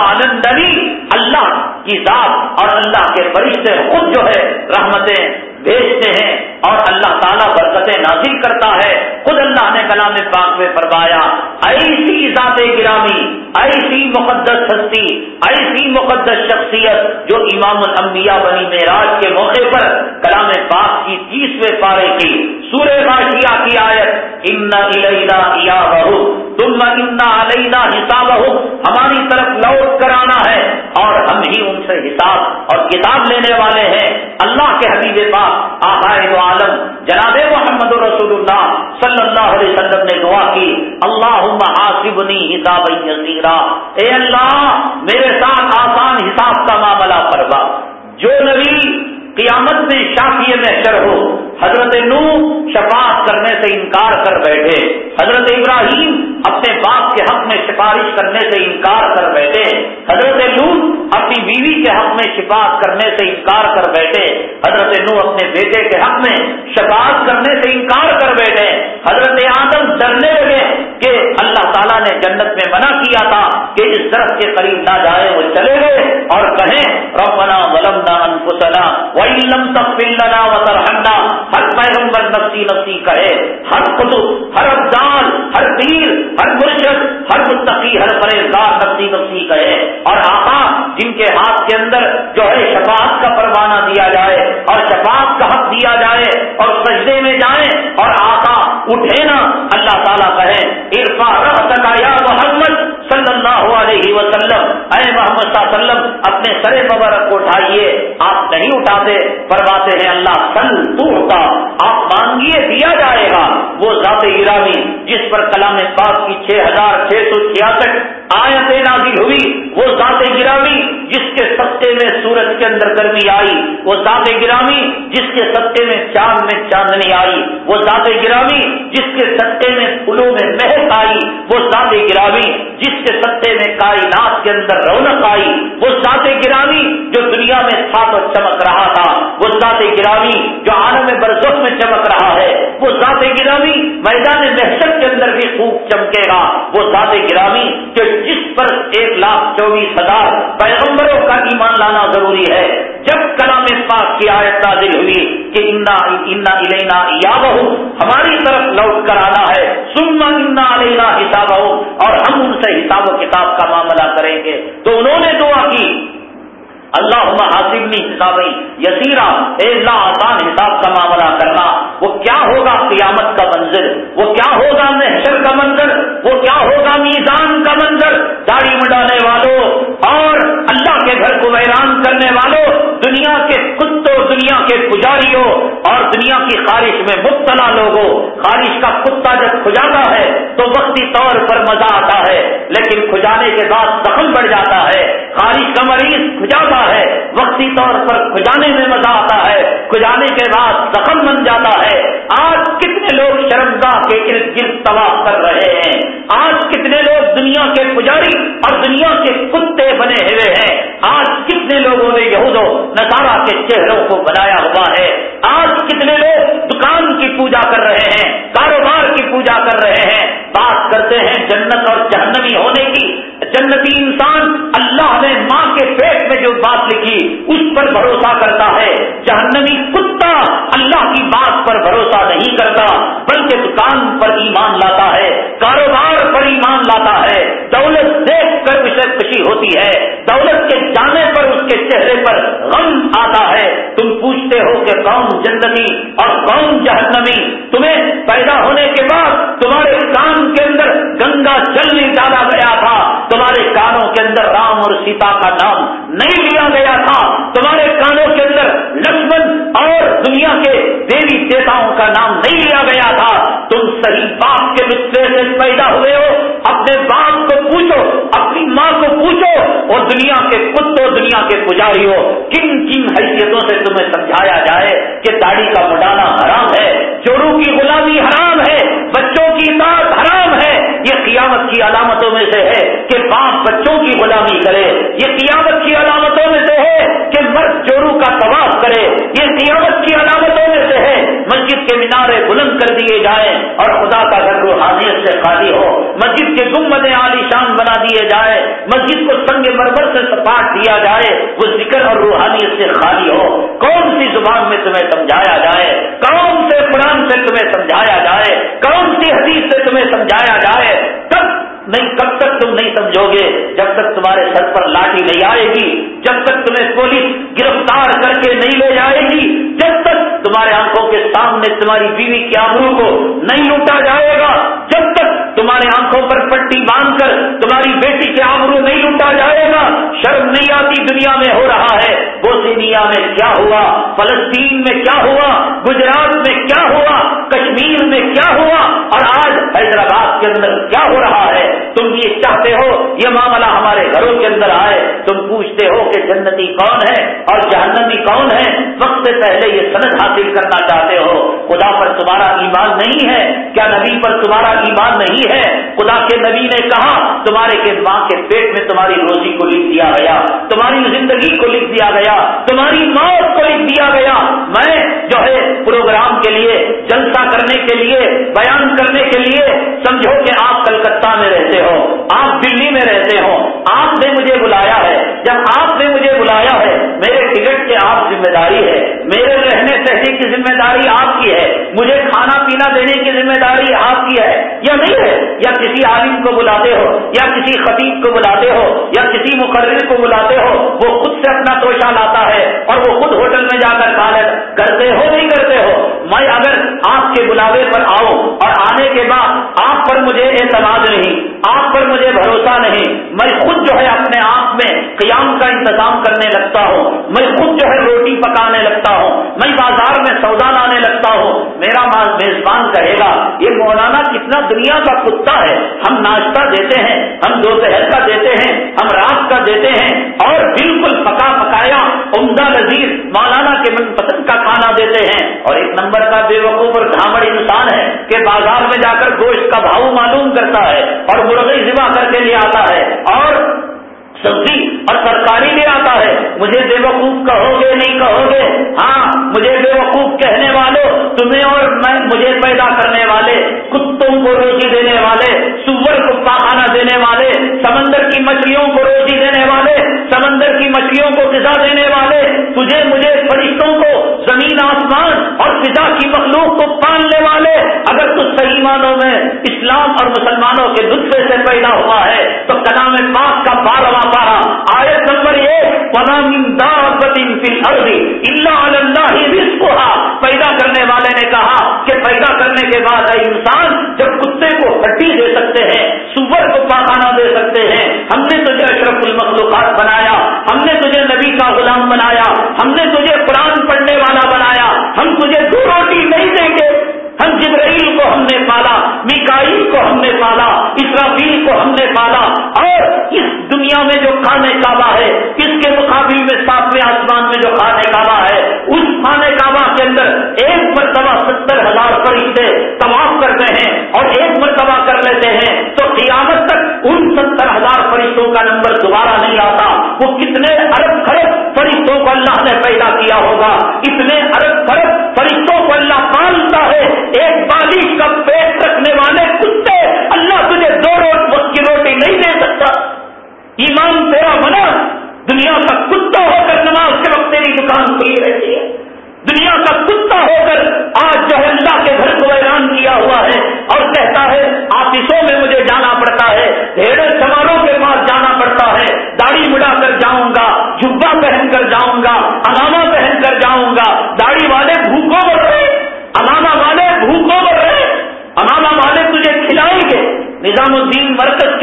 اللہ کی ذات اور اللہ کے فرشتے خود جو ہے رحمتیں بھیجتے ہیں اور اللہ تعالیٰ برکتیں نازل کرتا ہے۔ خود اللہ نے کلام پاک میں فرمایا، ایسی ذات گرامی، ایسی مقدس ہستی، ایسی مقدس شخصیت جو امام الانبیاء بنی معراج کے موقع پر کلام پاک کی تیسویں پارے کی سورہ باشیا کی آیت، ان یا بہو تم انا علینا حساب ہماری طرف لوٹ کر آنا ہے اور ہم ہی ان سے حساب اور کتاب لینے والے ہیں۔ اللہ کے حبیب پاک آخائے عالم، جناب محمد رسول اللہ صلی اللہ علیہ وسلم نے دعا کی اللہ حاسبنی حساب اے اللہ، میرے ساتھ آسان حساب کا معاملہ فرما۔ جو نبی قیامت میں شافی محشر ہو۔ حضرت نو شفاعت کرنے سے انکار کر بیٹھے۔ حضرت ابراہیم اپنے باپ کے حق میں سفارش کرنے سے انکار کر بیٹھے۔ حضرت لوت اپنی بیوی کے حق میں شفاعت کرنے سے انکار کر بیٹھے۔ حضرت نو اپنے بیٹے کے حق میں شفاعت کرنے سے انکار کر بیٹھے۔ حضرت آدم ڈرنے لگے کہ اللہ تعالیٰ نے جنت میں منع کیا تھا کہ اس درخت کے قریب نہ جائے، وہ چلے گئے اور کہیں، ربنا ولمنا انفسنا وَإِلَّمْ تَغْفِرْ لَنَا ہر پیغمبر نفسی نفسی کہے ہر قطب ہر افضان ہر پیر، ہر مرشد، ہر متقی، ہر پرہیزگار نفسی نفسی کہے اور آقا جن کے ہاتھ کے اندر جو ہے شفاعت کا پروانہ دیا جائے اور شفاعت کا حق دیا جائے اور سجدے میں جائیں اور آقا اٹھے نا، اللہ تعالیٰ کہے ارفا رحمت یا محمد صلی اللہ علیہ وسلم، اے محمد صلی اللہ علیہ وسلم، اپنے سر مبارک کو اٹھائیے، آپ نہیں اٹھاتے، فرماتے ہیں اللہ سن تو آپ مانگیے دیا جائے گا۔ وہ ذات گرامی جس پر کلام پاک کی چھ ہزار چھ سو چھیاسٹھ آیت نازل ہوئی، وہ ذات گرامی، جس کے سطح میں سورج کے اندر گرمی آئی، وہ ذات گرامی، جس کے سطح میں چاند میں چاندنی آئی، وہ ذات گرامی، جس کے سطح میں پھولوں میں مہک آئی، وہ ذات گرامی، جس کے سطح میں کائنات کے اندر رونق آئی۔ وہ ذات گرامی جو دنیا میں تھا تو چمک رہا تھا۔ وہ ذات گرامی جو عالم برزخ میں چمک رہا ہے۔ وہ ذات گرامی میدان محسوس کے اندر بھی خوب چمکے گا۔ وہ ذات گرامی کہ جس پر ایک لاکھ چوبیس ہزار پیغمبروں کا ایمان لانا ضروری ہے۔ جب کلام پاک کی آیت نازل ہوئی کہ انا الینا یا بہو ہماری طرف لوٹ کر آنا ہے۔ سننا انا علینا حساب اور ہم ان سے حساب و کتاب کا معاملہ کریں گے۔ تو انہوں نے دعا کی۔ اللہ حاصبنی حساب یسیرا اللہ، آسان حساب کا معاملہ کرنا۔ وہ کیا ہوگا قیامت کا منظر؟ وہ کیا ہوگا محشر کا منظر؟ وہ کیا ہوگا میزان کا منظر؟ داڑھی مڈانے والوں اور اللہ کے گھر کو ویران کرنے والوں، دنیا کے کتوں دنیا کے پجاریوں اور دنیا کی خارش میں مبتلا لوگوں، خارش کا کتا جب کھجاتا ہے تو وقتی طور پر مزہ آتا ہے، لیکن کھجانے کے بعد دخل بڑھ جاتا ہے، خارش کا مریض کھجاتا ہے، وقتی طور پر کھجانے میں مزہ آتا ہے، کھجانے کے بعد زخم بن جاتا ہے۔ آج کتنے لوگ شرمگاہ کے ارد گرد تباہ کر رہے ہیں؟ آج کتنے لوگ دنیا کے پجاری اور دنیا کے کتے بنے ہوئے ہیں؟ آج کتنے لوگوں نے یہود نظارہ کے چہروں کو بنایا ہوا ہے۔ آج کتنے لوگ دکان کی پوجا کر رہے ہیں، کاروبار کی پوجا کر رہے ہیں۔ بات کرتے ہیں جنت اور جہنمی ہونے کی۔ جنتی انسان اللہ نے ماں کے پیٹ میں جو بات لکھی، اس پر بھروسہ کرتا ہے۔ جہنمی کتا اللہ کی بات پر بھروسہ نہیں کرتا، بلکہ دکان پر ایمان لاتا ہے، کاروبار پر ایمان لاتا ہے۔ دولت دیکھ کر اسے خوشی ہوتی ہے۔ دولت کے جانے پر پر غم آتا ہے۔ تم پوچھتے ہو کہ کون جنتی اور کون جہنمی، تمہیں پیدا ہونے کے بعد تمہارے کان کے اندر گنگا جل نہیں ڈالا گیا تھا۔ تمہارے کانوں کے اندر رام اور سیتا کا نام نہیں لیا گیا تھا۔ تمہارے کانوں کے اندر لکشمن اور دنیا کے دیوی دیوتاؤں کا نام نہیں لیا گیا تھا۔ تم صحیح باپ کے نسخے سے پیدا ہوئے ہو۔ اپنے باپ کو پوچھو پوچھو اور دنیا کے کتوں دنیا کے پجاری ہو کن کن حیثیتوں سے تمہیں سمجھایا جائے کہ داڑھی کا مڈانا حرام ہے چوروں کی غلامی حرام ہے، بچوں کی بات حرام ہے۔ یہ قیامت کی علامتوں میں سے ہے کہ باپ بچوں کی غلامی کرے۔ یہ قیامت کی علامتوں میں سے ہے کہ مرد چورو کا طواف کرے۔ یہ قیامت کی علامتوں میں سے ہے مسجد کے مینارے بلند کر دیے جائیں اور خدا کا گھر روحانیت سے خالی ہو، مسجد کے گمبد عالی شان بنا دیے جائے مسجد کو سنگ مربر سے سپاٹ دیا جائے، وہ ذکر اور روحانیت سے خالی ہو۔ کون سی زبان میں تمہیں سمجھایا جائے؟ کون سے قرآن سے تمہیں سمجھایا جائے؟ کون سی حدیث سے تمہیں سمجھایا جائے؟ تب نہیں کب تک تم نہیں سمجھو گے جب تک تمہارے سر پر لاٹھی نہیں آئے گی، جب تک تمہیں پولیس گرفتار کر کے نہیں لے جائے گی، جب تک تمہارے آنکھوں کے سامنے تمہاری بیوی کے آبرو کو نہیں لوٹا جائے گا، جب تک تمہارے آنکھوں پر پٹی باندھ کر تمہاری بیٹی کے آبرو نہیں لوٹا جائے گا۔ شرم نہیں آتی دنیا میں ہو رہا ہے بوسینیا میں کیا ہوا؟ فلسطین میں کیا ہوا؟ گجرات میں کیا ہوا؟ کشمیر میں کیا ہوا اور آج حیدرآباد کے اندر کیا ہو رہا ہے؟ تم یہ چاہتے ہو یہ معاملہ ہمارے گھروں کے اندر آئے، تم پوچھتے ہو کہ جنتی کون ہے اور جہنمی کون ہے؟ وقت سے پہلے یہ سند حاصل کرنا چاہتے ہو۔ خدا پر تمہارا ایمان نہیں ہے۔ کیا نبی پر تمہارا ایمان نہیں ہے؟ خدا کے نبی نے کہا، تمہارے کے ماں کے پیٹ میں تمہاری روزی کو لکھ دیا گیا، تمہاری زندگی کو لکھ دیا گیا، تمہاری موت کو لکھ دیا گیا۔ میں جو ہے پروگرام کے لیے، جلسہ کرنے کے لیے، بیان کرنے کے لیے، سمجھو کہ آپ کلکتہ میں رہتے ہو۔ آپ دلی میں رہتے ہو آپ نے مجھے بلایا ہے۔ جب آپ نے مجھے بلایا ہے، میرے ٹکٹ کی آپ ذمہ داری ہے۔ میرے رہنے سہنے کی ذمہ داری آپ کی ہے؟ مجھے کھانا پینا دینے کی ذمہ داری آپ کی ہے؟ یا نہیں ہے؟ یا کسی عالم کو بلاتے ہو؟ یا کسی خطیب کو بلاتے ہو؟ یا کسی مقرر کو بلاتے ہو؟ وہ خود سے اپنا توشہ لاتا ہے اور وہ خود ہوٹل میں جا کر کھانا کرتے ہو نہیں کرتے ہو؟ میں اگر آپ کے بلاوے پر آؤں اور آنے کے بعد آپ پر مجھے اعتماد نہیں، آپ پر مجھے بھروسہ نہیں، میں خود جو ہے اپنے آپ میں قیام کا انتظام کرنے لگتا ہوں، میں خود جو ہے روٹی پکانے لگتا ہوں، میں بازار میں سودا لانے لگتا ہوں، میرا میزبان کہے گا۔ یہ مولانا کتنا دنیا کا کتا ہے۔ ہم ناشتہ دیتے ہیں، ہم دوپہر کا دیتے ہیں، ہم رات کا دیتے ہیں اور بالکل پکا پکایا عمدہ نظیر مولانا کے من پسند کا کھانا دیتے ہیں۔ اور ایک نمبر کا بے وقوف اور گھامڑ انسان ہے کہ بازار میں جا کر گوشت کا بھاؤ معلوم کرتا ہے اور مرغی ذبح کر کے لے آتا ہے اور سبزی اور ترکاری لے آتا ہے۔ مجھے بے وقوف کہو گے، نہیں کہو گے؟ ہاں مجھے بے وقوف کہنے والوں تمہیں اور میں، مجھے پیدا کرنے والے، کتوں کو روزی دینے دینے والے، سمندر کی مچھلیوں کو روزی دینے والے، سمندر کی مچھلیوں کو غذا دینے والے، تجھے، مجھے فرشتوں کو زمین آسمان اور فضا کی مخلوق کو پالنے والے اگر تو صحیح معنوں میں اسلام اور مسلمانوں کے نسخے سے پیدا ہوا ہے، تو کلام پاک کا بارہواں پارا آیت نمبر ایک اللہ پیدا کرنے والے نے کہا کہ پیدا کرنے کے بعد انسان، جب کتے کو ہڈی دے سکتے ہیں، سور کو پاخانہ دے سکتے ہیں، ہم نے تجھے اشرف المخلوقات بنایا، ہم نے تجھے نبی کا غلام بنایا، ہم نے تجھے قرآن پڑھنے والا بنایا ہم تجھے دو روٹی نہیں دیں گے۔ ہم جبرائیل کو ہم نے پالا، میکائیل کو ہم نے پالا، اسرافیل کو ہم نے پالا۔ اور اس دنیا میں جو کھانے کعبہ ہے، اس کے مقابل میں ساتویں آسمان میں جو کھانے کعبہ ہے، اس کھانے کعبہ کے اندر ایک مرتبہ ستر ہزار فرشتے تمام کرتے ہیں اور ایک مرتبہ کر لیتے ہیں تو قیامت تک ان ستر ہزار فرشتوں کا نمبر دوبارہ نہیں آتا۔ ایمان تیرا بنا، دنیا کا کتا ہو کر نماز کے وقت تیری دکان کھلی رہتی ہے۔ دنیا کا کتا ہو کر آج جو ہے اللہ کے گھر کو اعلان کیا ہوا ہے اور کہتا ہے، آفسوں میں مجھے جانا پڑتا ہے ڈھیر سواروں کے پاس جانا پڑتا ہے، داڑھی مڑا کر جاؤں گا جبا پہن کر جاؤں گا، علامہ پہن کر جاؤں گا۔ داڑھی والے بھوکوں بڑھ رہے، علامہ والے بھوکوں بڑھ رہے، علامہ والے تجھے کھلائیں گے۔ نظام الدین مرکز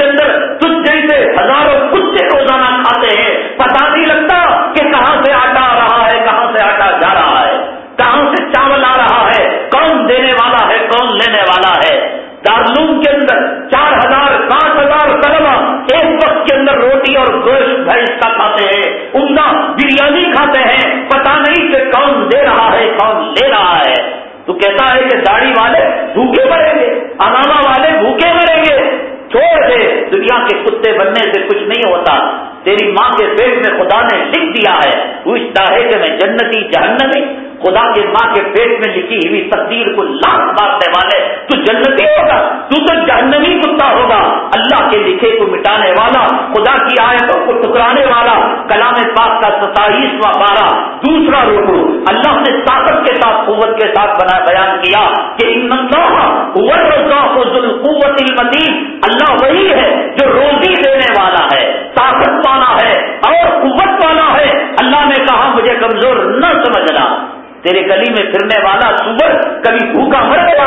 بھینس کا کھاتے ہیں، عمدہ بریانی کھاتے ہیں۔ پتا نہیں کہ کون دے رہا ہے، کون لے رہا ہے۔ تو کہتا ہے کہ داڑھی والے بھوکے مریں گے اناما والے بھوکے مریں گے۔ چھوڑ دے، دنیا کے کتے بننے سے کچھ نہیں ہوتا۔ تیری ماں کے پیٹ میں خدا نے لکھ دیا ہے۔ پوچھتا ہے کہ میں جنتی جہنمی خدا کے ماں کے پیٹ میں لکھی ہوئی تقدیر کو لاکھ مارنے والے، تو جنتی ہوگا، تو تو جہنمی کتا ہوگا۔ اللہ کے لکھے کو مٹانے والا، خدا کی آیتوں کو ٹکرانے والا، کلام پاک کا ستائیسواں بارہ دوسرا روکو اللہ نے طاقت کے ساتھ، قوت کے ساتھ بنا بیان کیا کہ قوت المدین اللہ وہی ہے جو روزی دینے والا ہے، طاقت والا ہے اور قوت والا ہے۔ اللہ نے کہا، مجھے کمزور نہ سمجھنا۔ تیرے گلی میں پھرنے والا سور، کبھی بھوکا مر گیا،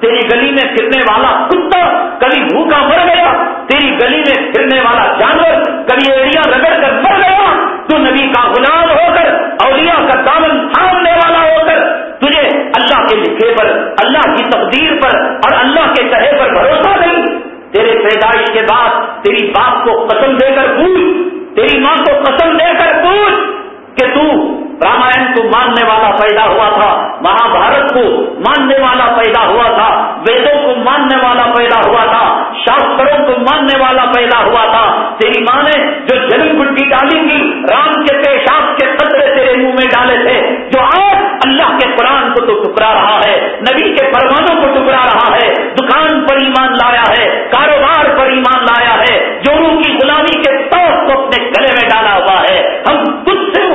تیری گلی میں پھرنے والا کتا، کبھی بھوکا مر گیا، تیری گلی میں پھرنے والا جانور، کبھی ایڑیاں رگڑ کر مر گیا، تو نبی کا غلام ہو کر، اولیاء کا دامن تھامنے والا ہو کر، تجھے اللہ کے لکھے پر، اللہ کی تقدیر پر اور اللہ کے کہے پر بھروسہ نہیں۔ تیرے پیدائش کے بعد تیری باپ کو قسم دے کر پوچھ، تیری ماں کو قسم دے کر پوچھ کہ تو رامائن کو ماننے والا پیدا ہوا تھا مہا بھارت کو ماننے والا پیدا ہوا تھا، ویدوں کو ماننے والا پیدا ہوا تھا، شاستروں کو ماننے والا پیدا ہوا تھا۔ تیری ماں نے جو جنم گٹی ڈالی تھی، رام کے پیشاب کے قطرے تیرے منہ میں ڈالے تھے، جو آج اللہ کے قرآن کو تو ٹکرا رہا ہے، نبی کے فرمانوں کو ٹکرا رہا ہے، دکان پر ایمان لایا ہے، کاروبار پر ایمان لایا ہے جو کی غلامی کے طور کو اپنے گلے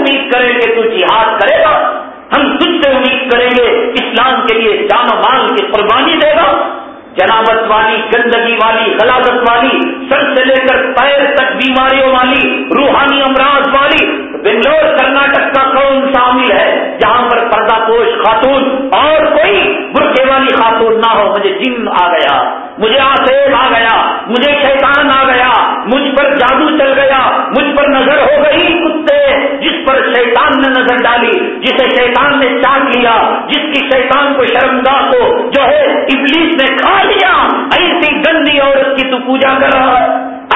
امید کریں گے تو جہاد کرے گا۔ ہم تجھ سے امید کریں گے، اسلام کے لیے جان و مال کی قربانی دے گا۔ جنابت والی، گندگی والی غلاظت والی، سر سے لے کر پیر تک بیماریوں والی، روحانی امراض والی، بنگلور، کرناٹک کا کون شامل ہے۔ جہاں پر پردہ پوش خاتون اور کوئی برقے والی خاتون نہ ہو، مجھے جن آ گیا، مجھے آسیب آ گیا، مجھے شیطان آ گیا، مجھ پر جادو چل گیا، مجھ پر نظر ہو گئی پر شیطان نے نظر ڈالی، جسے شیطان نے چاٹ لیا، جس کی شیطان کو شرمگاہ کو جو ہے ابلیس نے کھا لیا۔ ایسی گندی عورت کی تو پوجا کر رہا ہے،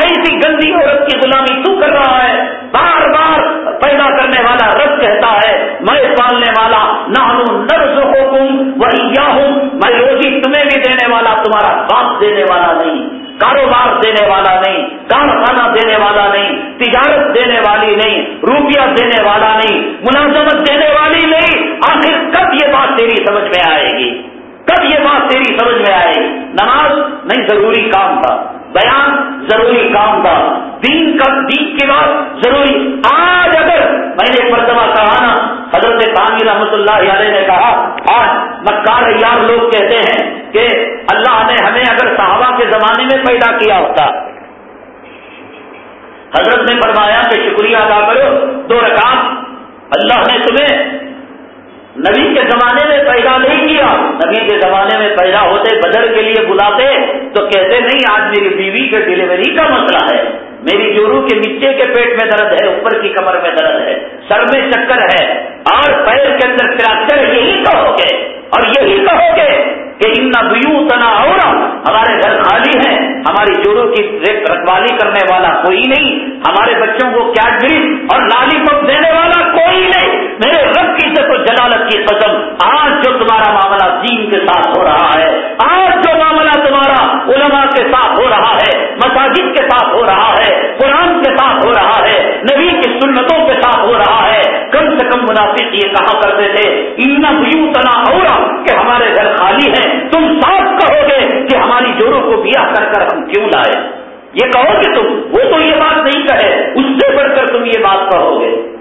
ایسی گندی عورت کی غلامی تو کر رہا ہے۔ بار بار پیدا کرنے والا رب کہتا ہے، میں پالنے والا نہ نرز حکم وہی ہوں میں روزی تمہیں بھی دینے والا، تمہارا باپ دینے والا نہیں۔ کاروبار دینے والا نہیں، کارخانہ دینے والا نہیں، تجارت دینے والی نہیں، روپیہ دینے والا نہیں ملازمت دینے والی نہیں۔ آخر کب یہ بات تیری سمجھ میں آئے گی؟ کب یہ بات تیری سمجھ میں آئے گی؟ نماز نہیں ضروری کام تھا، بیان ضروری کام تھا، دین کا دین کے بعد ضروری۔ آج اگر میں نے ایک مرتبہ کہا نا، حضرت تعمیر رحمۃ اللہ علیہ نے کہا، آج مکار یار لوگ کہتے ہیں کہ اللہ نے ہمیں اگر کے زمانے میں پیدا کیا ہوتا۔ حضرت نے فرمایا کہ شکریہ ادا کرو، دو رکعت اللہ نے تمہیں نبی کے زمانے میں پیدا نہیں کیا۔ نبی کے زمانے میں پیدا ہوتے بدر کے لیے بلاتے تو کہتے نہیں، آج میری بیوی کے ڈلیوری کا مسئلہ ہے۔ میری جورو کے نیچے کے پیٹ میں درد ہے، اوپر کی کمر میں درد ہے، سر میں چکر ہے، اور پیر کے اندر فراکچر یہی کہو گے اور یہی کہو گے کہ ان بیو تنا اور ہمارے گھر خالی ہیں، ہماری جوڑوں کی رکھوالی کرنے والا کوئی نہیں، ہمارے بچوں کو کیا گری اور لالی پپ دینے والا کوئی نہیں۔ میرے رب کی سے تو جلالت کی قسم، آج جو تمہارا معاملہ دین کے ساتھ ہو رہا ہے، آج جو معاملہ تمہارا علماء کے ساتھ ہو رہا ہے، مساجد کے ساتھ ہو رہا ہے، قرآن کے ساتھ ہو رہا ہے، نبی کی سنتوں کے ساتھ ہو رہا ہے، کم سے کم مناسب یہ کہا کرتے تھے، ان بیو تنا اور کہ ہمارے گھر خالی ہیں، تم صاف کہو گے کہ ہماری جوڑوں کو بیاہ کر کر ہم کیوں لائے؟ یہ کہو گے تم، وہ تو یہ بات نہیں کہے، اس سے بڑھ کر تم یہ بات کہو گے۔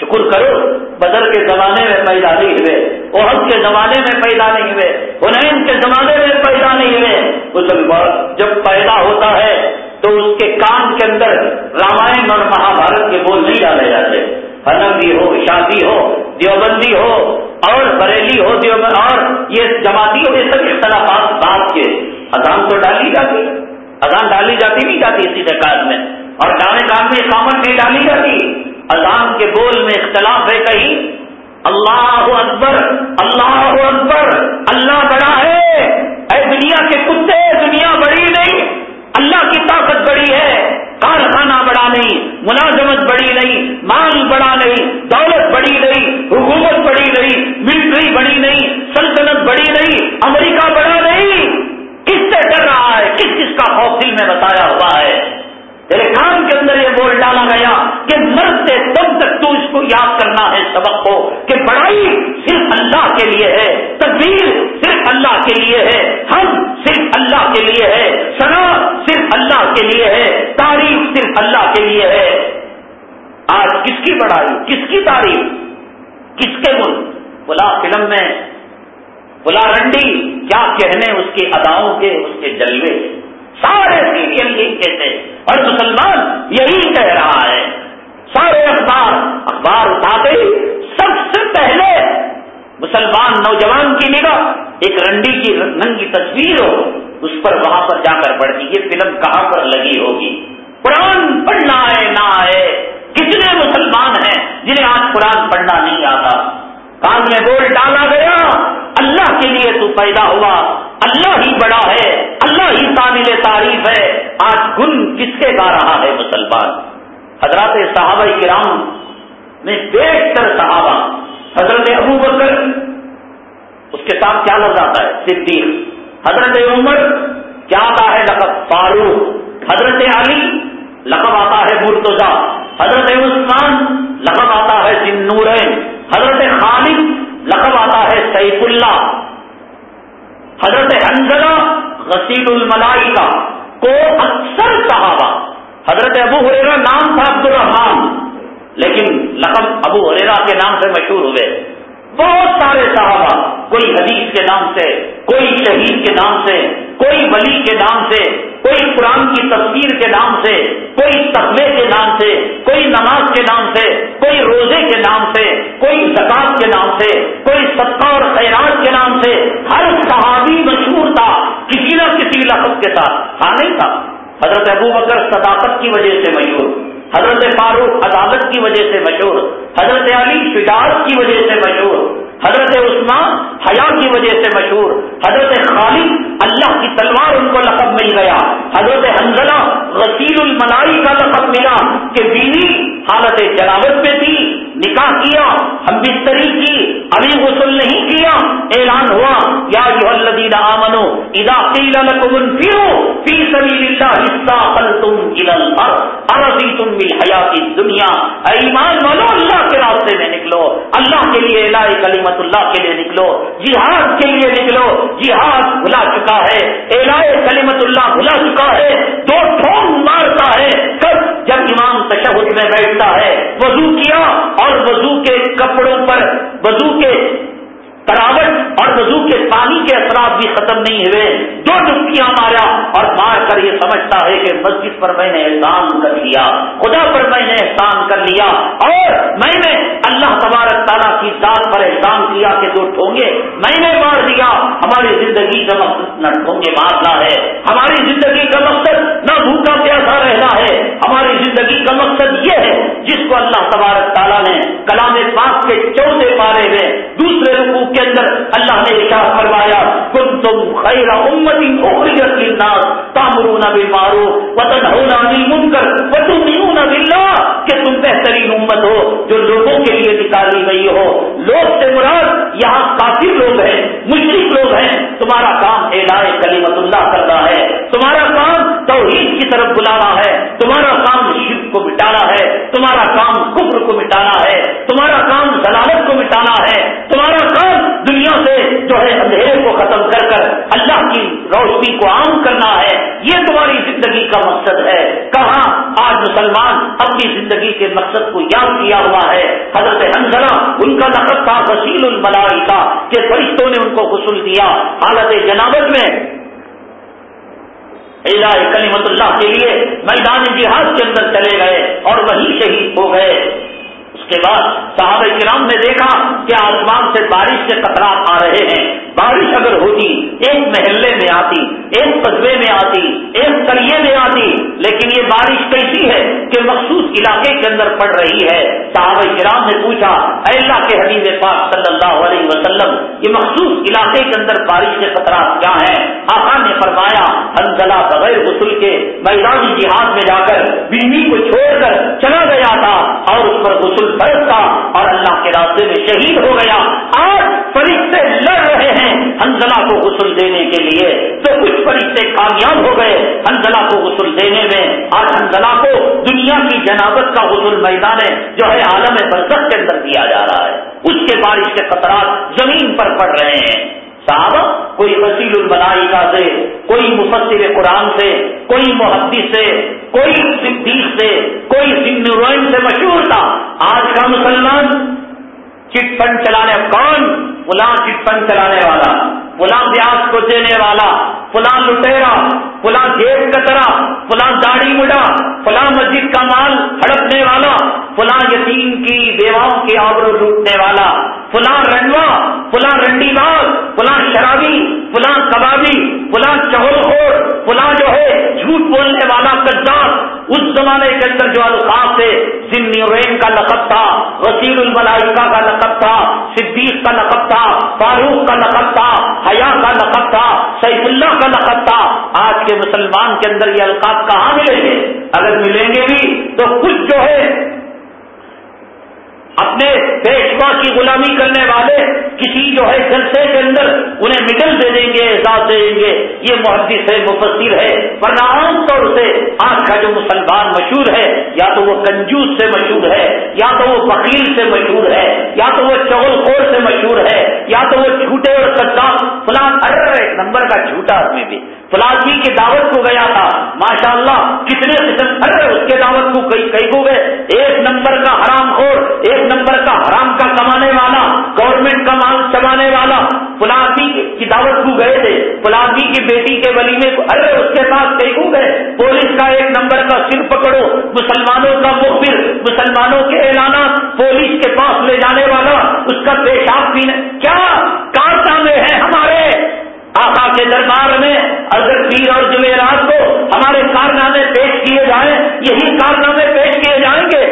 شکر کرو، بدر کے زمانے میں پیدا نہیں ہوئے، عہد کے زمانے میں پیدا نہیں ہوئے، حنین کے زمانے میں پیدا نہیں ہوئے۔ مسلمان جب پیدا ہوتا ہے، تو اس کے کام کے اندر رامائن اور مہا بھارت کے بول نہیں ڈالے جاتے۔ بھی ہو شادی ہو دیوبندی ہو، اور بریلی ہو، دیوبند اور یہ جماعتی ہو یہ سب اختلافات بات کے اذان تو ڈالی جاتی، اذان ڈالی جاتی نہیں جاتی اسی درکار میں، اور گانے کام میں اقامت نہیں ڈالی جاتی۔ اذان کے بول میں اختلاف ہے کہیں؟ اللہ اکبر اللہ اکبر، اللہ بڑا ہے۔ اے دنیا کے کتے، دنیا بڑی نہیں، اللہ کی طاقت بڑی ہے۔ کارخانہ بڑا نہیں، ملازمت بڑی نہیں، مال بڑا نہیں، دولت بڑی نہیں، حکومت بڑی نہیں، ملٹری بڑی نہیں، سلطنت بڑی نہیں، امریکہ بڑا نہیں۔ کس سے ڈر رہا ہے؟ کس کس کا خوف دل میں بتایا ہوا ہے؟ تیرے کام کے اندر یہ بول ڈالا گیا کہ مرتے تب تک تو اس کو یاد کرنا ہے، سبق کو، کہ بڑائی صرف اللہ کے لیے ہے، تدبیر صرف اللہ کے لیے ہے ہم صرف اللہ کے لیے ہے سنا صرف اللہ کے لیے ہے تعریف صرف اللہ کے لیے ہے۔ آج کس کی بڑائی، کس کی تعریف کس کے ملک؟ بلا فلم میں، بلا رنڈی، کیا کہنے اس کی اداؤں کے، اس کے جلوے سارے سیریل یہی کہتے اور مسلمان یہی کہہ رہا ہے۔ سارے اخبار اخبار اٹھاتے ہی سب سے پہلے مسلمان نوجوان کی نگاہ، ایک رنڈی کی ننگی تصویر ہو، اس پر وہاں پر جا کر پڑتی یہ فلم کہاں پر لگی ہوگی؟ قرآن پڑھنا ہے، نہ آئے کتنے مسلمان ہیں جنہیں آج قرآن پڑھنا نہیں آتا؟ کان میں بول ڈالا گیا۔ اللہ کے لیے تو پیدا ہوا۔ اللہ ہی بڑا ہے، اللہ ہی قابل تعریف ہے۔ آج گن کس کے گا رہا ہے مسلمان؟ حضرات صحابہ کرام میں بیٹھ کر صحابہ، حضرت ابو بکر، اس کے ساتھ کیا لفظ آتا ہے؟ صدیق۔ حضرت عمر، کیا آتا ہے؟ لقب فاروق۔ حضرت علی، لقب آتا ہے مرتضا حضرت عثمان، لقب آتا ہے جنورین حضرت خالد لقب آتا ہے سیف اللہ۔ حضرت حنزلہ غسیل الملائی کا کو اکثر صحابہ، حضرت ابو حریرا نام تھا عبد الرحمان لیکن لقب ابو حریرا کے نام سے مشہور ہوئے۔ بہت سارے صحابہ کوئی حدیث کے نام سے، کوئی شہید کے نام سے، کوئی ولی کے نام سے، کوئی قرآن کی تصویر کے نام سے، کوئی تقوی کے نام سے، کوئی نماز کے نام سے، کوئی روزے کے نام سے، کوئی زکات کے نام سے، کوئی صدقہ اور خیرات کے نام سے، ہر صحابی مشہور تھا کسی نہ کسی لفظ کے ساتھ ہاں نہیں تھا؟ حضرت ابو بکر صداقت کی وجہ سے مشہور۔ حضرت فاروق عدالت کی وجہ سے مشہور حضرت علی شجاعت کی وجہ سے مشہور حضرت عثمان حیا کی وجہ سے مشہور، حضرت خالد اللہ کی تلوار ان کو لقب مل گیا، حضرت حنزلہ رسیل الملائی کا لقب ملا کہ بیوی حالت جلاوت میں تھی، نکاح کیا، ہم بستری کی، ابھی غسل نہیں کیا، اعلان ہوا، یا جو الدین آمنو ادا قیل لکم انفرو فی سبیل اللہ استاقلتم الى الارض، ارضیتم بالحیات الدنیا۔ ایمان والو، اللہ کے راستے میں نکلو، اللہ کے لیے الہی کلمہ رحمت اللہ کے لیے نکلو، جہاد کے لیے نکلو، جہاد بھلا چکا ہے، اعلائے کلیمت اللہ بھلا چکا ہے، دو ٹھون مارتا ہے کب جب امام تشہد میں بیٹھتا ہے، وضو کیا اور وضو کے کپڑوں پر، وضو کے تراوٹ اور وضو کے پانی کے اثرات بھی ختم نہیں ہوئے۔ دو ڈبکیاں مارا اور مار کر یہ سمجھتا ہے کہ مسجد پر میں نے احسان کر لیا، خدا پر میں نے احسان کر لیا۔ اور میں نے اللہ تبارک تعالیٰ کی ذات پر احسان کیا کہ دو ٹھونگے میں نے مار دیا۔ ہماری زندگی کا مقصد نہ ٹھونگے مارنا ہے، ہماری زندگی کا مقصد نہ بھوکا پیاسا رہنا ہے۔ ہماری زندگی کا مقصد یہ ہے جس کو اللہ تبارک تعالیٰ نے کلام پاک کے چوتھے پارے میں دوسرے رقو کے اندر اللہ نے کیا فرمایا کن تم خیر امتی تامرون بیمارو وطن ہونا من کر وتؤمنون باللہ کہ تم بہترین امت ہو جو لوگوں کے لیے نکالی گئی ہو۔ لوگ سے مراد یہاں کافی لوگ ہیں مشرق لوگ ہیں۔ تمہارا کام اعلان کلیمت اللہ کرنا ہے۔ تمہارا کام توحید کی طرف بلانا ہے۔ تمہارا کام شرک کو مٹانا ہے۔ تمہارا کام کفر کو مٹانا ہے۔ تمہارا کام ضلالت کو مٹانا ہے۔ روشنی کو عام کرنا ہے، یہ تمہاری زندگی کا مقصد ہے۔ کہاں آج مسلمان اپنی زندگی کے مقصد کو یاد کیا ہوا ہے؟ حضرت حنزلہ ان کا لقب تھا وسیل الملائی کا کہ فرشتوں نے ان کو غسل دیا۔ حالت جنابت میں کلیمت اللہ کے لیے میدان جہاد کے اندر چلے گئے اور وہی شہید ہو گئے۔ اس کے بعد صحابہ کرام نے دیکھا کہ آسمان سے بارش کے قطرات آ رہے ہیں۔ بارش اگر ہوتی، ایک محلے میں آتی، ایک قصبے میں آتی، ایک کلیے میں آتی، لیکن یہ بارش کیسی ہے کہ مخصوص علاقے کے اندر پڑ رہی ہے؟ صحابہ کرام نے پوچھا، اے اللہ کے حبیب پاک صلی اللہ علیہ وسلم، یہ مخصوص علاقے کے اندر بارش کے خطرات کیا ہیں؟ آقا نے فرمایا حنزلہ بغیر غسل کے میدانی جہاد میں جا کر بیوی کو چھوڑ کر چلا گیا تھا اور اس پر غسل فرض تھا اور اللہ کے راستے میں شہید ہو گیا۔ آج فرشتے لڑ رہے ہیں۔ ہنزلہ کو غسل دینے کے لیے تو کچھ فرشتے کامیاب ہو گئے۔ ہنزلہ کو غسل دینے میں آج ہنزلہ کو دنیا کی جنابت کا غسل میدان جو ہے عالم برسک کے اندر دیا جا رہا ہے۔ اس کے بارش کے خطرات زمین پر پڑ رہے ہیں۔ صحابہ، کوئی وسیل الملائکہ سے، کوئی مفسر قرآن سے، کوئی محدث سے، کوئی صدیق سے، کوئی ذمہ سے مشہور تھا۔ آج کا مسلمان چٹ فنڈ چلانے کون؟ فلاں چٹ فنڈ چلانے والا، فلاں پیاز کو دینے والا، فلاں لٹیرا، فلاں جیب کترا، فلاں داڑھی مڈا، فلاں مسجد کا مال ہڑپنے والا، فلاں یتیم کی بیواؤں کی آبرو لوٹنے والا، فلاں رنڈوا فلاں رنڈی باغ فلاں شرابی، فلاں کبابی، فلاں چہل اس زمانے کے اندر جو القاف تھے ذمین کا لقب تھا وسیل الملائکہ کا لقب تھا، صدیق کا لقب تھا، فاروق کا لقب تھا، حیا کا لقب تھا، سیف اللہ کا لقب تھا۔ آج کے مسلمان کے اندر یہ القاب کہاں ملیں گے؟ اگر ملیں گے بھی تو کچھ جو ہے اپنے پیشوا کی غلامی کرنے والے کسی جو ہے جلسے کے اندر انہیں مڈل دے دیں گے احساس دے دیں گے۔ یہ محدث ہے مفسر ہے۔ ورنہ عام طور سے آج کا جو مسلمان مشہور ہے، یا تو وہ کنجوس سے مشہور ہے، یا تو وہ فقیر سے مشہور ہے، یا تو وہ چغل خور سے مشہور ہے، یا تو وہ جھوٹے اور سچا فلان ارے نمبر کا جھوٹا آدمی بھی۔ فلان جی کی دعوت کو گیا تھا۔ ماشاء اللہ کتنے قسم ارے اس کے دعوت کو، کئی کو گئے۔ ایک نمبر کا حرام خور، ایک نمبر کا حرام کا کمانے والا گورنمنٹ کا مال چلانے والا۔ فلادی کی دعوت کو گئے تھے۔ فلادی کی بیٹی کے ولیمے کو ارے اس کے ساتھ کئی کو گئے۔ پولیس کا ایک نمبر کا سر پکڑو۔ مسلمانوں کا مخبر، مسلمانوں کے اعلانات پولیس کے پاس لے جانے والا، اس کا پیشاب پینے۔ کیا کارنامے ہیں ہمارے؟ آقا کے دربار میں اگر پیر اور جمعرات کو ہمارے کارنامے پیش کیے جائیں یہی کارنامے پیش کیے جائیں گے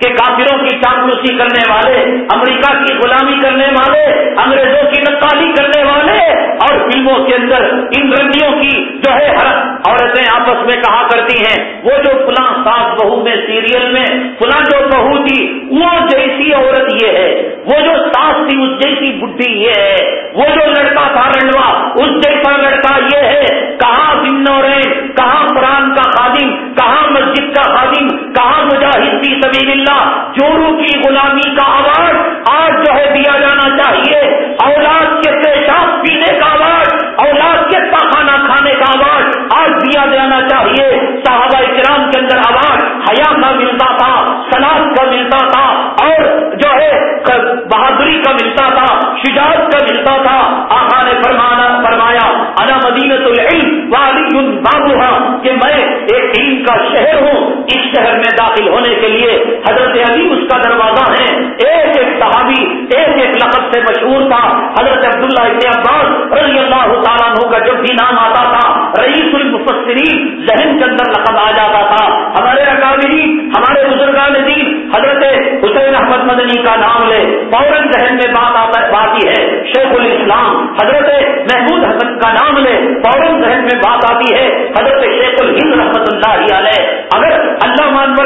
کہ کافروں کی چاپلوسی کرنے والے، امریکہ کی غلامی کرنے والے، انگریزوں کی نقالی کرنے والے اور فلموں کے اندر ان رنگیوں کی جو ہے ہر عورتیں آپس میں کہا کرتی ہیں، وہ جو فلاں ساس بہو میں، سیریل میں، فلاں جو بہو تھی، وہ جیسی عورت یہ ہے، وہ جو ساس تھی، اس جیسی بڈھی یہ ہے، وہ جو لڑکا تھا رنڈوا، اس جیسا لڑکا یہ ہے، کہاں رین کہاں قرآن کا خادم، کہاں مسجد کا خادم، کہاں مجاہد کی سبیل اللہ اللہ چوروں کی غلامی کا آواز آج جو ہے دیا جانا چاہیے۔ اولاد کے پیشاب پینے کا آواز، اولاد کے پخانہ کھانے کا آواز آج دیا جانا چاہیے۔ صحابہ کرام کے اندر آواز، حیا کا ملتا تھا سلاد کا ملتا تھا، اور جو ہے بہادری کا ملتا تھا، شجاعت کا ملتا تھا۔ آخا نے فرمانا فرمایا، انا مدینت العلم والی کہ میں ایک دین کا شہر ہوں اس شہر میں داخل ہونے کے لیے حضرت علی اس کا دروازہ ہے۔ ایک ایک صحابی، ایک ایک لقب سے مشہور تھا۔ حضرت عبداللہ ابن عباس رضی اللہ تعالیٰ کا جب بھی نام آتا تھا، رئیس المفسرین ذہن کے اندر لقب آ جاتا تھا۔ ہمارے اکابری ہمارے بزرگان دین، حضرت حسین احمد مدنی کا نام لے۔ فوراً ذہن میں بات آتا آتی ہے، شیخ الاسلام، حضرت محمود حسن کا نام لے۔ فوراً ذہن میں بات آتی ہے، حضرت شیخ الہند رحمت اللہ علیہ۔ اگر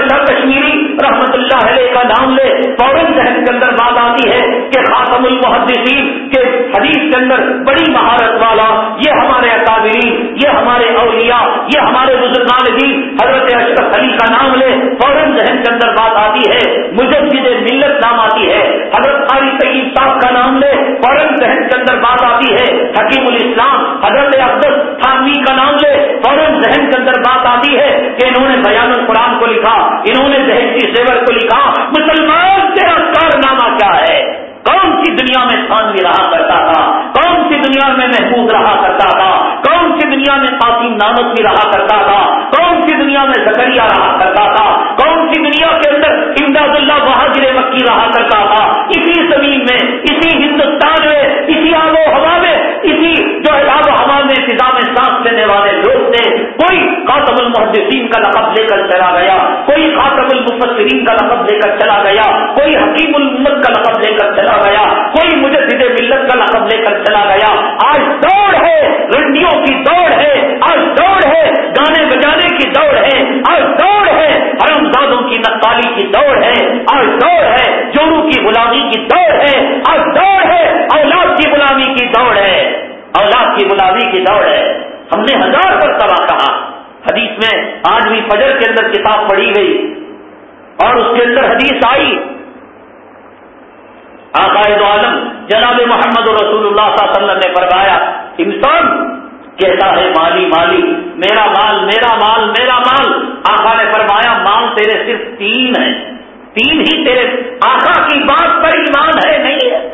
شاہ کشمیری رحمت اللہ علیہ کا نام لے، فوراً ذہن کے اندر بات آتی ہے کہ خاتم المحدثین کے حدیث کے اندر بڑی مہارت والا، یہ ہمارے اکابرین، یہ ہمارے اولیاء، یہ ہمارے بزرگان دین حضرت اشرف علی کا نام لے، فوراً ذہن کے اندر بات آتی ہے مجھے ملت نام آتی ہے، حضرت قاری طیب صاحب کا نام لے، فوراً ذہن کے اندر بات آتی ہے، حکیم الاسلام، حضرت عبدل تھانوی کا نام آتی ہے کہ انہوں نے بیان القرآن کو لکھا، انہوں نے ذہن کی سیور کو لکھا، مسلمان تیرا ہاں کارنامہ کیا ہے؟ کون سی دنیا میں تھانوی رہا کرتا تھا؟ کون سی دنیا میں محبوب رہا کرتا تھا؟ کون سی دنیا میں قاسم نامت بھی رہا کرتا تھا؟ کون سی دنیا میں زکریہ رہا کرتا تھا؟ کون سی دنیا کے اندر امداد اللہ بہادر مکی رہا کرتا تھا؟ اسی زمین میں اسی ہندوستان میں اسی آب و ہوا میں اسی جو ہے آب و ہوا میں فضا میں سانس لینے والے لوگ تھے کوئی خاتم المحدثین کا لقب لے کر چلا گیا کوئی خاتم المفسرین کا لقب لے کر چلا گیا کوئی حکیم المت کا لقب لے کر چلا گیا کوئی مجھے ملت کا لقب لے کر چلا گیا آج دوڑ ہے رنڈیوں کی دوڑ ہے آج دوڑ ہے گانے بجانے کی دوڑ ہے آج دوڑ ہے حرم زادوں کی نقالی کی دوڑ ہے آج دوڑ ہے چورو کی غلامی کی دوڑ ہے آج دوڑ ہے اولاد کی غلامی کی دوڑ ہے اولاد کی غلامی کی دوڑ ہے ہم نے ہزار پر تباہ کہا حدیث میں آج بھی فجر کے اندر کتاب پڑھی گئی اور اس کے اندر حدیث آئی۔ عقائد عالم جناب محمد رسول اللہ صلی اللہ علیہ وسلم نے فرمایا، انسان کہتا ہے، مالی مالی، میرا مال میرا مال میرا مال۔ آقا نے فرمایا، مال تیرے صرف تین ہے تین ہی تیرے، آقا کی بات پر ایمان ہے، نہیں ہے۔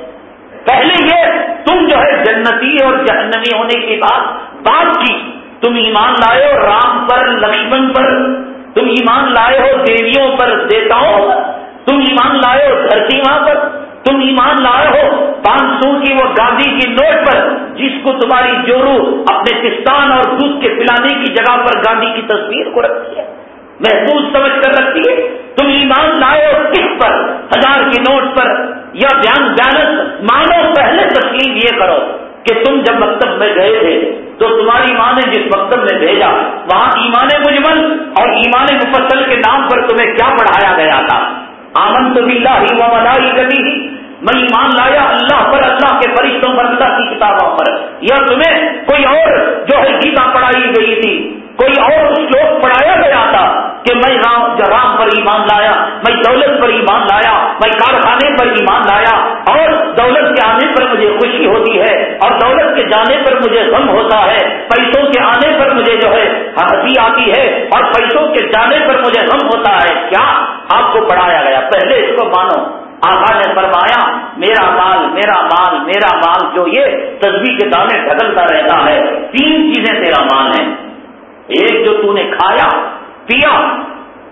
پہلے یہ، تم جو ہے جنتی اور جہنمی ہونے کی بات بات کی۔ تم ایمان لائے ہو رام پر، لکشمن پر، تم ایمان لائے ہو دیویوں پر دیتاؤں پر، تم ایمان لائے ہو دھرتی ماں پر، تم ایمان لائے ہو پانچ سو کی وہ گاندھی کی نوٹ پر، جس کو تمہاری جورو اپنے کسان اور دودھ کے پلانے کی جگہ پر گاندھی کی تصویر کو رکھتی ہے محسوس سمجھ کر رکھتی ہے، تم ایمان لائے ہو کس پر؟ ہزار کی نوٹ پر، یا بیان بیانس مانو، پہلے تسلیم یہ کرو۔ کہ تم جب مکتب میں گئے تھے تو تمہاری ماں نے جس مکتب میں بھیجا، وہاں ایمان مجمل اور ایمان مفصل کے نام پر تمہیں کیا پڑھایا گیا تھا؟ آمن تو بلّہ ہی وہ ملا ہی میں ایمان لایا، اللہ پر، اللہ کے فرشتوں پر، اللہ کی کتابوں پر۔ یا تمہیں کوئی اور جو ہے گیتا پڑھائی گئی تھی، کوئی اور شلوک پڑھایا گیا تھا کہ میں رام رام پر ایمان لایا، میں دولت پر ایمان لایا، میں کارخانے پر ایمان لایا، اور دولت کے آنے پر مجھے خوشی ہوتی ہے، اور دولت کے جانے پر مجھے غم ہوتا ہے، پیسوں کے آنے پر مجھے جو ہے ہنسی آتی ہے، اور پیسوں کے جانے پر مجھے غم ہوتا ہے۔ کیا آپ کو پڑھایا گیا؟ پہلے اس کو مانو۔ آقا نے فرمایا، میرا مال میرا مال میرا مال جو یہ تصویر کے دانے ڈھگلتا رہتا ہے، تین چیزیں تیرا مال ہے ایک جو تو نے کھایا، پیا،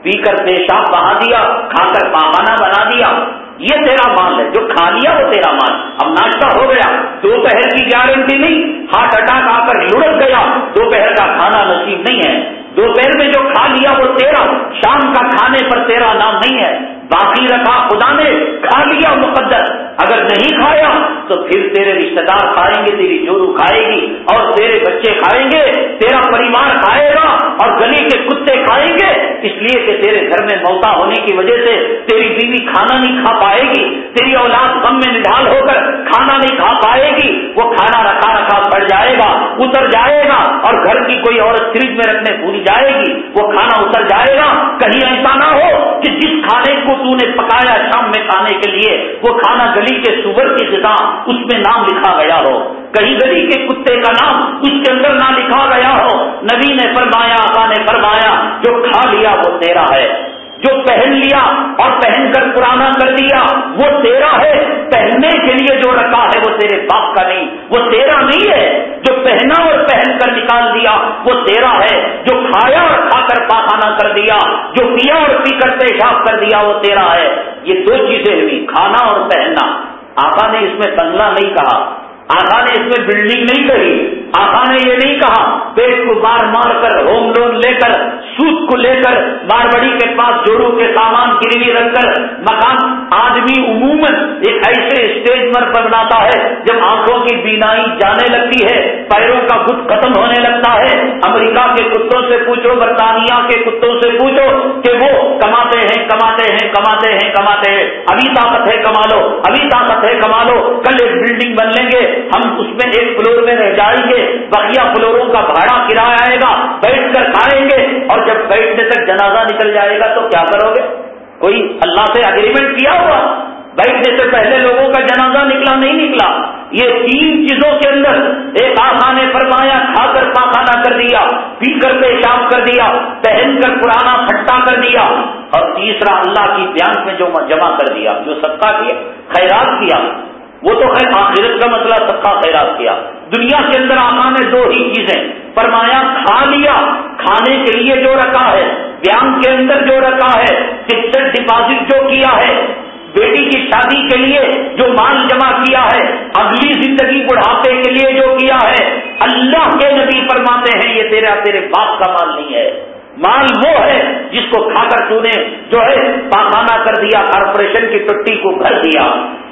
پی کر پیشاب بہا دیا، کھا کر پاخانہ بنا دیا، یہ تیرا مال ہے۔ جو کھا لیا وہ تیرا مال۔ اب ناشتہ ہو گیا، دوپہر کی گارنٹی نہیں، ہارٹ اٹیک آ کر لڑک گیا، دوپہر کا کھانا نصیب نہیں ہے۔ دوپہر میں جو کھا لیا وہ تیرا، شام کا کھانے پر تیرا نام نہیں ہے۔ باقی رکھا خدا نے، کھا لیا مقدس اگر نہیں کھایا تو پھر تیرے رشتے دار کھائیں گے، تیری جورو کھائے گی اور تیرے بچے کھائیں گے، تیرا پریوار کھائے گا اور گلی کے کتے کھائیں گے۔ اس لیے کہ تیرے گھر میں موتا ہونے کی وجہ سے تیری بیوی کھانا نہیں کھا پائے گی، تیری اولاد غم میں نڈال ہو کر کھانا نہیں کھا پائے گی، وہ کھانا رکھا رکھا پڑ جائے گا، اتر جائے گا اور گھر کی کوئی عورت فریج میں رکھنے بھول جائے گی، وہ کھانا اتر جائے گا۔ کہیں ایسا نہ ہو کہ جس کھانے کو تو نے پکایا شام میں کھانے کے لیے، وہ کھانا گلی کے سور کی غذا اس میں نام لکھا گیا ہو۔ کہیں گلی کے کتے کا نام اس کے اندر نہ لکھا گیا ہو۔ نبی نے فرمایا، آقا نے فرمایا، جو کھا لیا وہ تیرا ہے۔ جو پہن لیا اور پہن کر پرانا کر دیا، وہ تیرا ہے، پہننے کے لیے جو رکھا ہے وہ تیرے باپ کا نہیں۔ وہ تیرا نہیں ہے جو پہنا اور پہن کر نکال دیا، وہ تیرا ہے جو کھایا اور کھا کر پاخانہ کر دیا، جو پیا اور پی کر پیشاب کر دیا، وہ تیرا ہے۔ یہ دو چیزیں ہوئی، کھانا اور پہننا۔ آقا نے اس میں بنگلہ نہیں کہا۔ آقا نے اس میں بلڈنگ نہیں کہی آقا نے یہ نہیں کہا، پیٹ کو مار مار کر ہوم لون لے کر، سود کو لے کر ماربڑی کے پاس جوڑوں کے سامان گروی رکھ کر۔ مکان آدمی عموماً ایک ایسے اسٹیج پر بناتا ہے جب آنکھوں کی بینائی جانے لگتی ہے، پیروں کا گٹ ختم ہونے لگتا ہے۔ امریکہ کے کتوں سے پوچھو، برطانیہ کے کتوں سے پوچھو کہ وہ کماتے ہیں کماتے ہیں کماتے ہیں کماتے ہیں۔ ابھی طاقت ہے، کما لو، ابھی طاقت ہے، کما لو۔ کل ایک بلڈنگ بن لیں گے۔ ہم اس میں ایک فلور میں رہ جائیں گے، بقیہ فلوروں کا بھاڑا کرایہ آئے گا، بیٹھ کر کھائیں گے، اور جب بیٹھنے تک جنازہ نکل جائے گا تو کیا کرو گے؟ کوئی اللہ سے اگریمنٹ کیا ہوا؟ بیٹھنے سے پہلے لوگوں کا جنازہ نکلا، نہیں نکلا؟ یہ تین چیزوں کے اندر ایک آخا نے فرمایا، کھا کر پاخانہ کر دیا، پی کر پیشاب کر دیا، پہن کر پرانا پھٹا کر دیا، اور تیسرا اللہ کی بیان میں جو جمع کر دیا، جو سب کا کیا، خیرات کیا۔ وہ تو خیر آخرت کا مسئلہ سب کا خیرات کیا۔ دنیا کے اندر آقا نے دو ہی چیزیں فرمایا، کھا لیا، کھانے کے لیے جو رکھا ہے بیان کے اندر جو رکھا ہے، فکسڈ ڈپازٹ جو کیا ہے، بیٹی کی شادی کے لیے جو مال جمع کیا ہے، اگلی زندگی بڑھاپے کے لیے جو کیا ہے، اللہ کے نبی فرماتے ہیں، یہ تیرا تیرے باپ کا مال نہیں ہے۔ مال وہ ہے جس کو کھا کر تو نے جو ہے پاخانہ کر دیا، کارپوریشن کی ٹٹی کو بھر دیا۔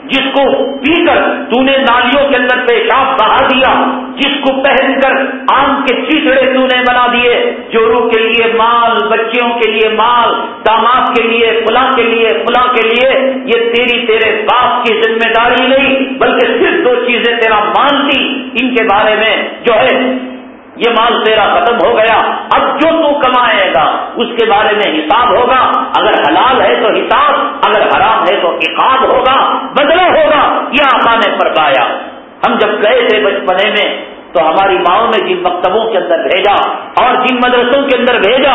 جس کو پی کر تو نے نالیوں کے اندر پیشاب بہا دیا، جس کو پہن کر آم کے چیچڑے تو نے بنا دیے چوروں کے لیے مال، بچیوں کے لیے مال، داماد کے لیے، فلاں کے لیے، فلاں کے لیے، یہ تیری تیرے باپ کی ذمہ داری نہیں، بلکہ صرف دو چیزیں تیرا مان تھی، ان کے بارے میں جو ہے یہ مال تیرا ختم ہو گیا، اب جو تو کمائے گا، اس کے بارے میں حساب ہوگا۔ اگر حلال ہے تو حساب، اگر حرام ہے تو اقاب ہوگا بدلا ہوگا۔ یہ آقا نے فرمایا۔ ہم جب گئے تھے بچپنے میں، تو ہماری ماؤں نے جن مکتبوں کے اندر بھیجا اور جن مدرسوں کے اندر بھیجا،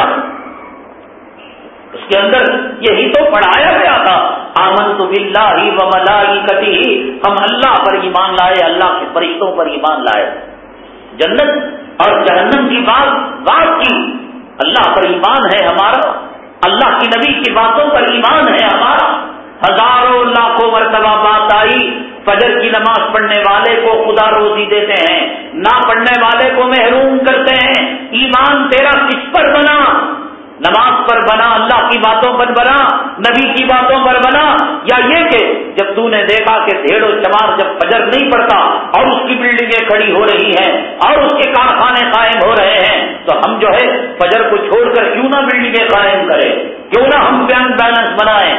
اس کے اندر یہی تو پڑھایا گیا تھا۔ آمن تو ہی و ملائی کتی ہم اللہ پر ایمان لائے، اللہ کے فرشتوں پر ایمان لائے۔ جنت اور جہنم کی بات بات کی۔ اللہ پر ایمان ہے ہمارا۔ اللہ کی نبی کی باتوں پر ایمان ہے ہمارا۔ ہزاروں لاکھوں مرتبہ بات آئی۔ فجر کی نماز پڑھنے والے کو خدا روزی دیتے ہیں۔ نہ پڑھنے والے کو محروم کرتے ہیں۔ ایمان تیرا کس پر بنا؟ نماز پر بنا، اللہ کی باتوں پر بنا، نبی کی باتوں پر بنا، یا یہ کہ جب تو نے دیکھا کہ بھیڑ و چمار جب فجر نہیں پڑتا اور اس کی بلڈنگیں کھڑی ہو رہی ہیں اور اس کے کارخانے قائم ہو رہے ہیں، تو ہم جو ہے فجر کو چھوڑ کر کیوں نہ بلڈنگیں قائم کریں؟ کیوں نہ ہم بینک بیلنس بنائیں؟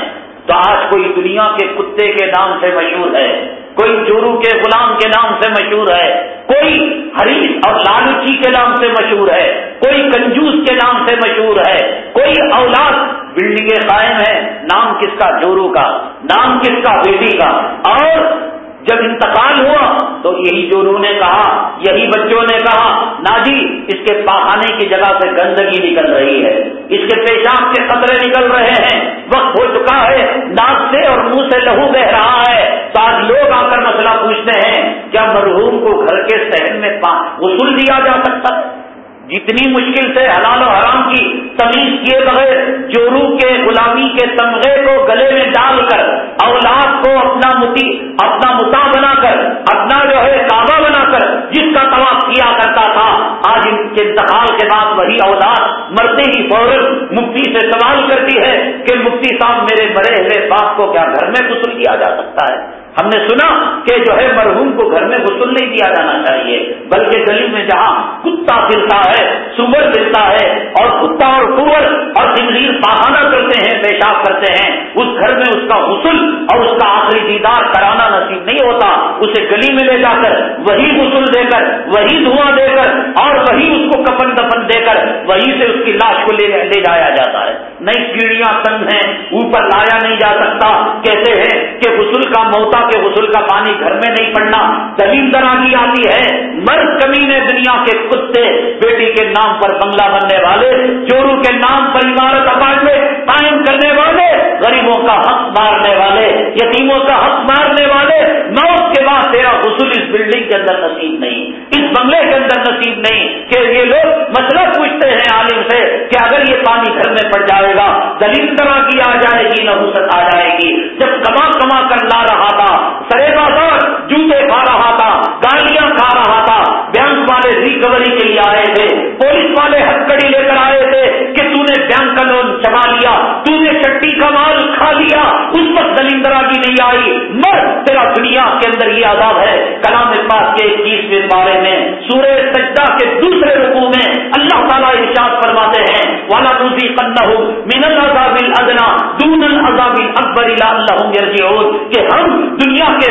تو آج کوئی دنیا کے کتے کے نام سے مشہور ہے، کوئی چورو کے غلام کے نام سے مشہور ہے، کوئی حریف اور لالچی کے نام سے مشہور ہے، کوئی کنجوس کے نام سے مشہور ہے، کوئی اولاد بلڈنگیں قائم ہے نام کس کا جورو کا، نام کس کا بیٹی کا، اور جب انتقال ہوا تو یہی جو نے کہا، یہی بچوں نے کہا، نا جی اس کے پاخانے کی جگہ سے گندگی نکل رہی ہے، اس کے پیشاب کے خطرے نکل رہے ہیں، وقت ہو چکا ہے، ناک سے اور منہ سے لہو بہ رہا ہے، تو آج لوگ آ کر مسئلہ پوچھتے ہیں، کیا مرحوم کو گھر کے سہن میں غسل دیا جا سکتا؟ ہے جتنی مشکل سے حلال و حرام کی تمیز کیے بغیر چورو کے، غلامی کے تمغے کو گلے میں ڈال کر، اولاد کو اپنا متی اپنا متا بنا کر اپنا جو ہے کعبہ بنا کر جس کا طواف کیا کرتا تھا آج ان کے انتقال کے بعد وہی اولاد مرتے ہی فوراً مفتی سے سوال کرتی ہے کہ مفتی صاحب میرے بڑے ہوئے باپ کو کیا گھر میں غسل کیا جا سکتا ہے؟ ہم نے سنا کہ جو ہے مرحوم کو گھر میں غسل نہیں دیا جانا چاہیے، بلکہ گلی میں جہاں کتا پھرتا ہے، سور پھرتا ہے، اور کتا اور کور اور زندگی پاخانہ کرتے ہیں، پیشاب کرتے ہیں، اس گھر میں اس کا غسل اور اس کا آخری دیدار کرانا نصیب نہیں ہوتا۔ اسے گلی میں لے جا کر، وہی غسل دے کر، وہی دھواں دے کر، اور وہی اس کو کفن دفن دے کر، وہی سے اس کی لاش کو لے جایا جاتا ہے۔ نئی سیڑھیاں تنگ ہیں، اوپر لایا نہیں جا سکتا۔ کہتے ہیں کہ غسل کا موتا کے غسل کا پانی گھر میں نہیں پڑنا، دلیل درانی آتی ہے۔ مرد کمینے دنیا کے کتے، بیٹی کے نام پر بنگلہ بننے والے چورو کے نام پر عمارت اپارٹمنٹ قائم کرنے والے، غریبوں کا حق مارنے والے، یتیموں کا حق مارنے والے، نو موت کے بعد تیرا غسل اس بلڈنگ کے اندر نصیب نہیں۔ اس بنگلے کے اندر نصیب نہیں کہ یہ لوگ مسئلہ پوچھتے ہیں عالم سے کہ اگر یہ پانی گھر میں پڑ جائے گا، دلیل طرح کی آ جائے گی نحوست آ جائے گی۔ جب کما کما کر لا رہا تھا، سرے بازار جوتے کھا رہا تھا، گالیاں کھا رہا تھا، بینک والے ریکوری کے لیے آئے تھے، پولیس والے ہتکڑی لے کر آئے تھے کہ تو نے بینک کا لون جما لیا، تو نے چٹی کا مال کھا لیا تیرا دنیا کے اندر یہ عذاب ہے کلام پاک کے اکیسویں بارے میں، سورہ سجدہ کے دوسرے رقو میں اللہ تعالیٰ ارشاد فرماتے ہیں والا روزی قندہ من العذاب الادنا دون العذاب الاکبر اللہ کہ ہم دنیا کے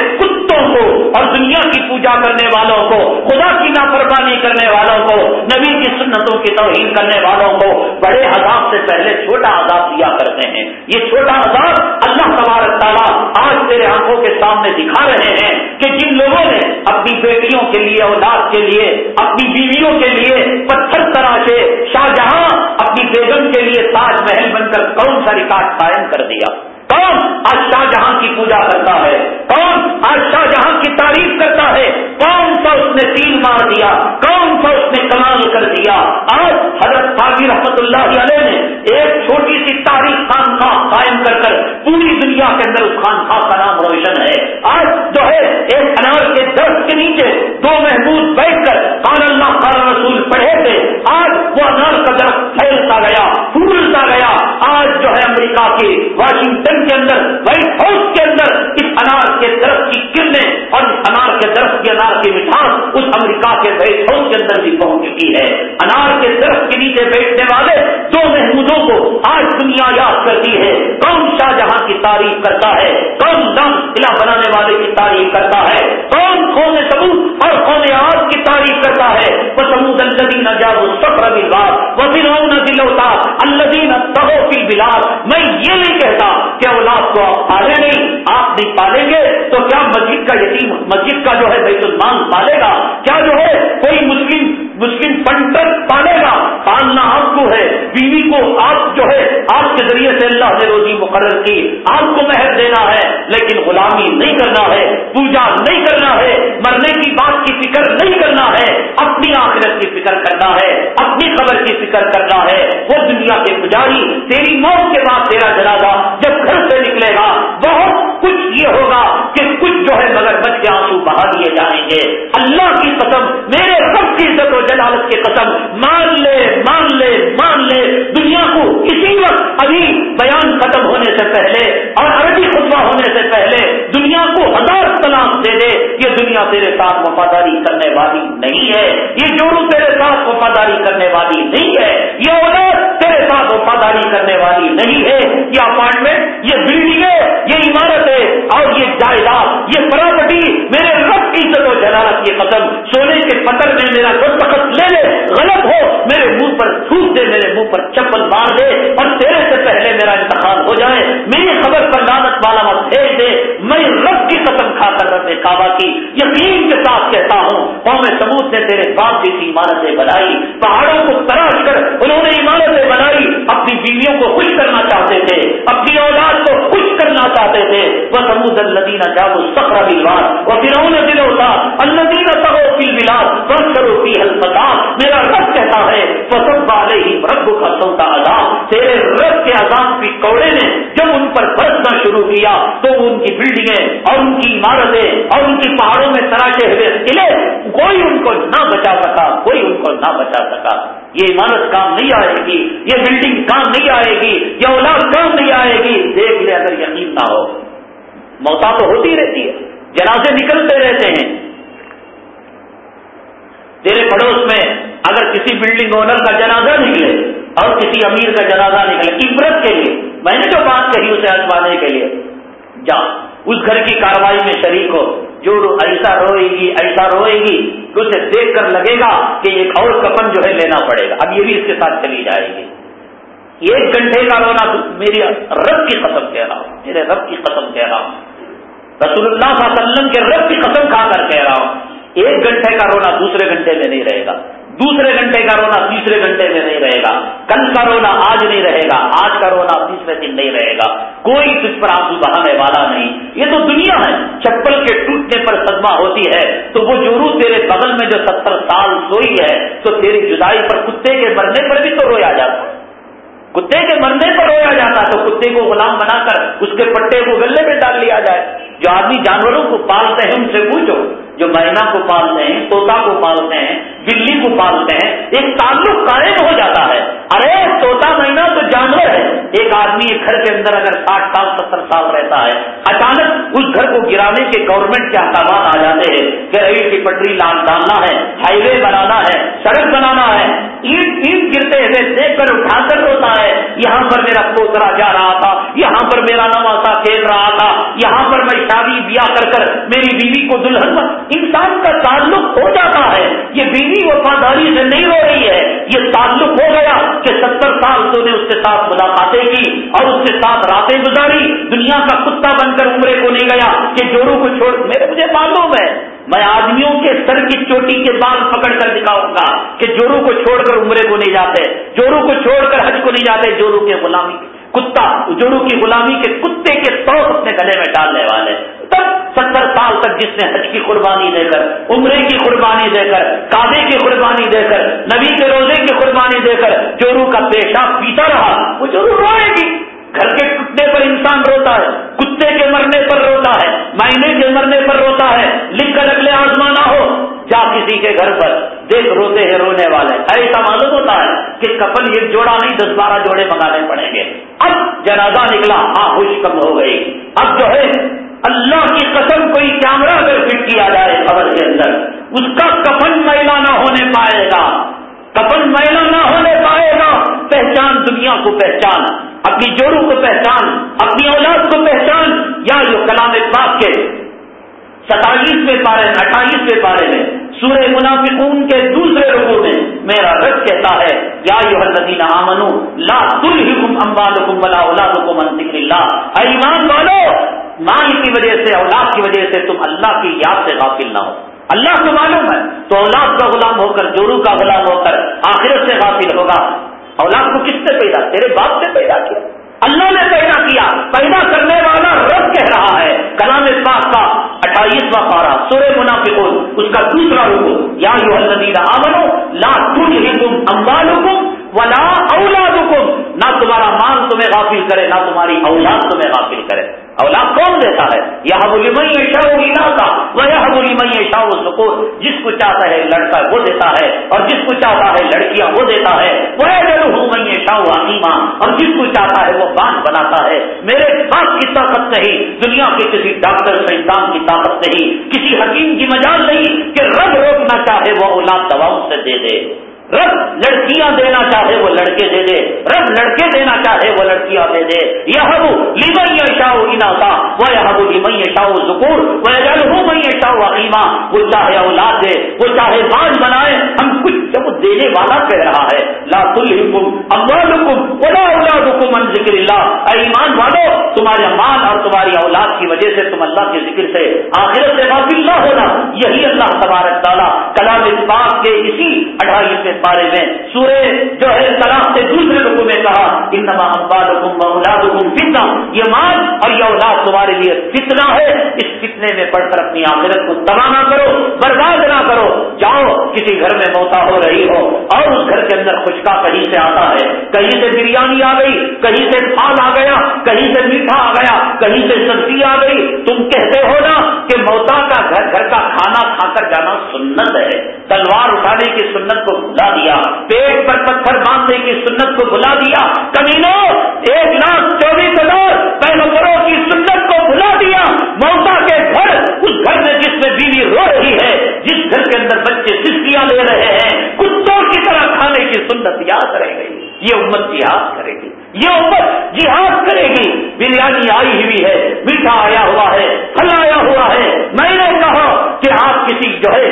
اور دنیا کی پوجا کرنے والوں کو، خدا کی نافرمانی کرنے والوں کو، نبی کی سنتوں کی توہین کرنے والوں کو بڑے عذاب سے پہلے چھوٹا عذاب دیا کرتے ہیں۔ یہ چھوٹا عذاب اللہ تبارک تعالیٰ آج تیرے آنکھوں کے سامنے دکھا رہے ہیں کہ جن لوگوں نے اپنی بیٹیوں کے لیے، اولاد کے لیے، اپنی بیویوں کے لیے پتھر طرح سے شاہجہاں بیگم کے لیے تاج محل بن کر کون سا ریکارڈ قائم کر دیا؟ کون آج شاہ جہاں کی پوجا کرتا ہے؟ کون آج شاہ جہاں کی تعریف کرتا ہے؟ کون سا اس نے تین مار دیا؟ کون سا اس نے کمال کر دیا؟ آج حضرت فاضی رحمت اللہ علیہ نے ایک چھوٹی سی قائم کر کر پوری دنیا کے اندر اس خان کا نام روشن ہے۔ آج جو ہے، ایک انار کے درخت کے نیچے دو محبوب بیٹھ کر قال اللہ، قال رسول پڑھے تھے۔ آج وہ انار کا درخت پھیلتا گیا، پھولتا گیا۔ آج جو ہے امریکہ کے واشنگٹن کے اندر وائٹ ہاؤس کے اندر بھی پہنچ چکی ہے۔ انار کے درخت کے نیچے بیٹھنے والے دو محمودوں کو آج دنیا یاد کرتی ہے۔ کون شاہ جہاں کی تعریف کرتا ہے؟ کون دم قلعہ بنانے والے کی تعریف کرتا ہے؟ کون قوم سبوت اور قوم آج کی تعریف کرتا ہے؟ وہ سمود الدین جاؤ سفر بات وہ دن دل ہوتا الدین تہو کی بلاد میں یہ نہیں کہتا کہ اولاد کو آپ پالے نہیں آپ نہیں پالیں گے تو کیا مسجد کا یتیم، مسجد کا جو ہے بیت المال پالے گا؟ کیا آپ کے ذریعے سے اللہ نے روزی مقرر کی، آپ کو مہر دینا ہے، لیکن غلامی نہیں کرنا ہے، پوجا نہیں کرنا ہے، مرنے کی بات کی فکر نہیں کرنا ہے، اپنی آخرت کی فکر کرنا ہے، اپنی خبر کی فکر کرنا ہے۔ وہ دنیا کے پجاری، تیری موت کے بعد تیرا جنازہ جب گھر سے نکلے گا، بہت کچھ یہ ہوگا کہ کچھ جو ہے مگر بچ کے آنسو بہا دیے جائیں گے۔ اللہ کی قسم، میرے سب کی عزت و جلالت کی قسم مان لے مان لے مان لے دنیا کو اسی وقت بیان ختم ہونے سے پہلے اور عربی خطبہ ہونے سے پہلے دنیا کو ہزار طلاق دے دے، یہ دنیا تیرے ساتھ وفاداری کرنے والی نہیں ہے، یہ جوڑو تیرے ساتھ وفاداری کرنے والی نہیں ہے، یہ اولاد تیرے ساتھ وفاداری کرنے والی نہیں ہے، یہ اپارٹمنٹ، یہ بلڈنگیں، یہ عمارتیں اور یہ جائیداد، یہ پراپرٹی، میرے رب کی عزت و جلالت کی قسم، سونے کے پتر میں میرا دستخط لے لے، غلط ہو، میرے منہ پر تھوک دے، میرے منہ پر چپل مار دے لانت والا بھیج دے، میں رب کی قسم کھا کر رب کعبہ کی یقین کے ساتھ کہتا ہوں، قوم ثبوت نے تیرے باپ جیسی عمارتیں بنائی، پہاڑوں کو تراش کر انہوں نے عمارتیں بنائی، اپنی بیویوں کو خوش کرنا چاہتے تھے، اپنی اولاد کو خوش کرنا چاہتے تھے۔ وہ سمود الدین جاؤ سخر بلوار وہ فرعون دل ہوتا الدین تہو فی بلاد بس کرو فی الفتا میرا رب کہتا ہے فسب والے ہی رب کا سوتا عذاب۔ تیرے رب کے عذاب کوڑے نے جب ان پر برسنا شروع کیا تو ان کی بلڈنگیں اور ان کی عمارتیں اور ان کی پہاڑوں میں تراشے ہوئے قلعے کوئی ان کو نہ بچا سکا، کوئی ان کو نہ بچا سکا۔ یہ عمارت کام نہیں آئے گی، یہ بلڈنگ کام نہیں آئے گی، یہ اولاد کام نہیں آئے گی۔ دیکھ لے اگر یقین نہ ہو۔ موتا تو ہوتی رہتی ہے، جنازے نکلتے رہتے ہیں۔ تیرے پڑوس میں اگر کسی بلڈنگ اونر کا جنازہ نکلے اور کسی امیر کا جنازہ نکلے، عبرت میں نے جو بات کہی اسے آزمانے کے لیے۔ جا، اس گھر کی کاروائی میں شریک ہو۔ جو ایسا روئے گی ایسا روئے گی کہ اسے دیکھ کر لگے گا کہ ایک اور کپن جو ہے لینا پڑے گا۔ اب یہ بھی اس کے ساتھ چلی جائے گی۔ ایک گھنٹے کا رونا میری رب کی قسم کہہ رہا ہوں۔ میرے رب کی قسم کہہ رہا ہوں۔ رسول اللہ صلی اللہ علیہ وسلم کے رب کی قسم کھا کر کہہ رہا ہوں۔ ایک گھنٹے کا رونا دوسرے گھنٹے میں نہیں رہے گا۔ دوسرے گھنٹے کا رونا تیسرے گھنٹے میں نہیں رہے گا۔ کل کا رونا آج نہیں رہے گا۔ آج کا رونا تیسرے دن نہیں رہے گا۔ کوئی تجھ پر آنسو بہانے والا نہیں۔ یہ تو دنیا ہے۔ چپل کے ٹوٹنے پر صدمہ ہوتی ہے۔ تو وہ جورو تیرے بغل میں جو ستر سال سوئی ہے، تو تیری جدائی پر کتے کے مرنے پر بھی تو رویا جاتا۔ ہے کتے کو غلام بنا کر اس کے پٹے کو گلے میں ڈال لیا جائے۔ جو آدمی جانوروں کو پالتے ہیں ان سے پوچھو۔ جو مینا کو پالتے ہیں توتا کو پالتے ہیں، بلی کو پالتے ہیں، ایک تعلق قائم ہو جاتا ہے۔ ارے توتا مینا تو جانور ہے۔ ایک آدمی ایک گھر کے اندر اگر ساٹھ سال، ستر سال رہتا ہے، اچانک اس گھر کو گرانے کے گورنمنٹ کے احکامات آ جاتے ہیں کہ ریل کی پٹری لان ڈالنا ہے ہائی وے بنانا ہے، سڑک بنانا ہے۔ اینٹ اینٹ گرتے ہوئے دیکھ کر اٹھا کر روتا ہے۔ یہاں پر میرا پوترا جا رہا تھا، یہاں پر میرا نواسا کھیل رہا تھا، یہاں پر میں شادی بیاہ کر کر میری بیوی کو دلہن انسان کا تعلق ہو جاتا ہے، یہ بیوی وفاداری سے نہیں ہو رہی ہے۔ یہ تعلق ہو گیا کہ ستر سال تو نے اس کے ساتھ ملاقاتیں کی اور اس کے ساتھ راتیں گزاری۔ دنیا کا کتا بن کر عمرے کو نہیں گیا کہ جورو کو چھوڑ، میرے مجھے معلوم ہے۔ میں آدمیوں کے سر کی چوٹی کے بال پکڑ کر دکھاؤں گا کہ جورو کو چھوڑ کر عمرے کو نہیں جاتے جورو کو چھوڑ کر حج کو نہیں جاتے جورو کے غلامی کتا جورو کی غلامی کے کتے کے توق اپنے گلے میں ڈالنے والے۔ تب ستر سال تک جس نے حج کی قربانی دے کر، عمرے کی قربانی دے کر کابے کی قربانی دے کر، نبی کے روزے کی قربانی دے کر چورو کا پیشاب پیتا رہا، وہ چورو روئے گی۔ گھر کے ٹوٹنے پر انسان روتا ہے، کتے کے مرنے پر روتا ہے مائنے کے مرنے پر روتا ہے، لکھ کر اگلے آزمانا ہو۔ جا کسی کے گھر پر، دیکھ روتے ہیں رونے والے۔ ایسا معلوم ہوتا ہے کہ کپل ایک جوڑا نہیں، دس بارہ جوڑے منگانے پڑیں گے۔ اب جنازہ نکلا ہاں کم ہو گئی۔ اب جو ہے، اللہ کی قسم کوئی کیمرہ اگر فٹ کیا جائے خبر کے اندر۔ اس کا کفن میلا نہ ہونے پائے گا۔ کفن میلا نہ ہونے پائے گا۔ پہچان، دنیا کو پہچان، اپنی جوڑوں کو پہچان، اپنی اولاد کو پہچان، یا جو کلام پاک کے ستائیسویں پارے میں اٹھائیسویں پارے میں سورہ منافقون کے دوسرے رقو میں میرا رب کہتا ہے، یا الذین آمنو، لا تلہکم اموالکم ولا اولادکم من ذکر اللہ ایمان والو، مال کی وجہ سے، اولاد کی وجہ سے تم اللہ کی یاد سے غافل نہ ہو، اللہ کو معلوم ہے، تو اولاد کا غلام ہو کر جورو کا غلام ہو کر، آخرت سے غافل ہوگا اولاد کو کس سے پیدا تیرے باپ سے پیدا کیا۔ اللہ نے پیدا کیا۔ پیدا کرنے والا رب کہہ رہا ہے۔ کلام پاک کا اٹھائیسواں پارا سورہ منافق اس کا دوسرا رکو۔ یا یو الدین آمنو لا تم امبال حکم ولا اولاد حکم نہ تمہارا مان تمہیں غافل کرے، نہ تمہاری اولاد تمہیں غافل کرے۔ اولاد کون دیتا ہے؟ یہ بولی میں شاہ مینا کا وہ بولی میں شاہ سکون جس کو چاہتا ہے لڑکا وہ دیتا ہے اور جس کو چاہتا ہے لڑکیاں وہ دیتا ہے۔ وہ ہوں میں شاہ عقیمہ اور جس کو چاہتا ہے وہ بانٹ بناتا ہے۔ میرے پاس کی طاقت نہیں، دنیا کے کسی ڈاکٹر سائنسدان کی طاقت نہیں، کسی حکیم کی مجال نہیں کہ رب روکنا چاہے وہ اولاد دواؤں سے دے دے۔ رب لڑکیاں دینا چاہے وہ لڑکے دے دے، رب لڑکے دینا چاہے وہ لڑکیاں دے دے۔ یہ لیمئی شاہ انا تھا وہ یہ لیمئی شاہ ذکور وہ الحمئی شاہ عقیمہ وہ چاہے اولاد دے وہ چاہے باز بنائے، ہم کچھ جب دینے والا کہہ رہا ہے۔ لا الحکم اموال حکم اولا اولاد حکم ذکر اللہ۔ ایمان والو، تمہارے مال اور تمہاری اولاد کی وجہ سے تم اللہ کے ذکر سے آخرت سے غافل نہ ہونا۔ یہی اللہ تبارک تعالیٰ کلام پاک کے اسی اٹھائیس سے بارے میں سورے جو ہے طلاق سے دوسرے لوگوں نے کہا ان نما امباد اولاد فتنا یہ مال اور یہ اولاد تمہارے لیے فتنا ہے۔ اس فتنے میں پڑھ کر اپنی آخرت کو تباہ نہ کرو، برباد نہ کرو۔ جاؤ، کسی گھر میں موتا ہو رہی ہو اور اس گھر کے اندر خوشکا کہیں سے آتا ہے، کہیں سے بریانی آ گئی، کہیں سے پھال آ گیا، کہیں سے میٹھا آ گیا، کہیں سے سبزی آ گئی۔ تم کہتے ہو نا کہ موتا کا گھر گھر کا کھانا کھا کر جانا سنت ہے۔ تلوار اٹھانے کی سنت کو بھلا دیا، پیٹ پر پتھر باندھنے کی سنت کو بھلا دیا، کمینوں، ایک لاکھ چوبیس ہزار پیغمبروں کی سنت کو بھلا دیا۔ موتا کے گھر، اس گھر میں جس میں بیوی رو رہی ہے، جس گھر کے اندر بچے سسکیاں لے رہے ہیں، کتوں کی طرح کھانے کی سنت یاد رہ گئی یہ امت جہاد کرے گی۔ یہ امت جہاد کرے گی۔ بریانی آئی ہوئی ہے، میٹھا آیا ہوا ہے پھل آیا ہوا ہے۔ میں نے کہا کہ آپ کسی جو ہے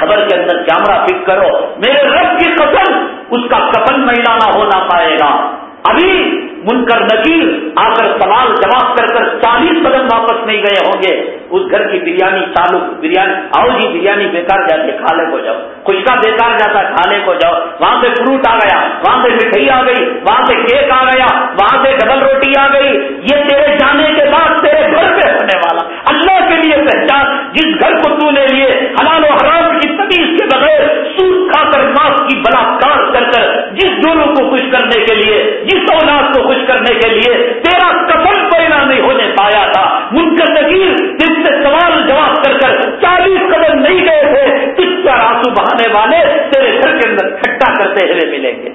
خبر کے اندر کیمرہ فٹ کرو، میرے رب کی قسم اس کا کفن میلانہ ہونا پائے گا۔ ابھی منکر نکیر آ کر سوال جواب کر کر چالیس قدم واپس نہیں گئے ہوں گے۔ اس گھر کی بریانی چالو، بریانی، آؤ جی بریانی بیکار جاتے کھالے کو جاؤ۔ خشکا بیکار جاتا کھالے کو جاؤ۔ وہاں سے فروٹ آ گیا، وہاں سے مٹھائی آ گئی، وہاں سے کیک آ گیا، وہاں سے ڈبل روٹی آ گئی۔ یہ تیرے جانے کے بعد تیرے گھر پہ ہونے والا۔ اللہ کے لیے پہچان، جس گھر کو تو نے لیے، حلال و حرام کو خوش کرنے کے لیے، جس اولاد کو خوش کرنے کے لیے تیرا کفن پیدا نہیں ہونے پایا تھا۔ منکر نکیر جس سے سوال جواب کر کر چالیس قدم نہیں گئے تھے کس کا آنسو بہانے والے تیرے گھر کے اندر کھٹا کرتے ہوئے ملیں گے۔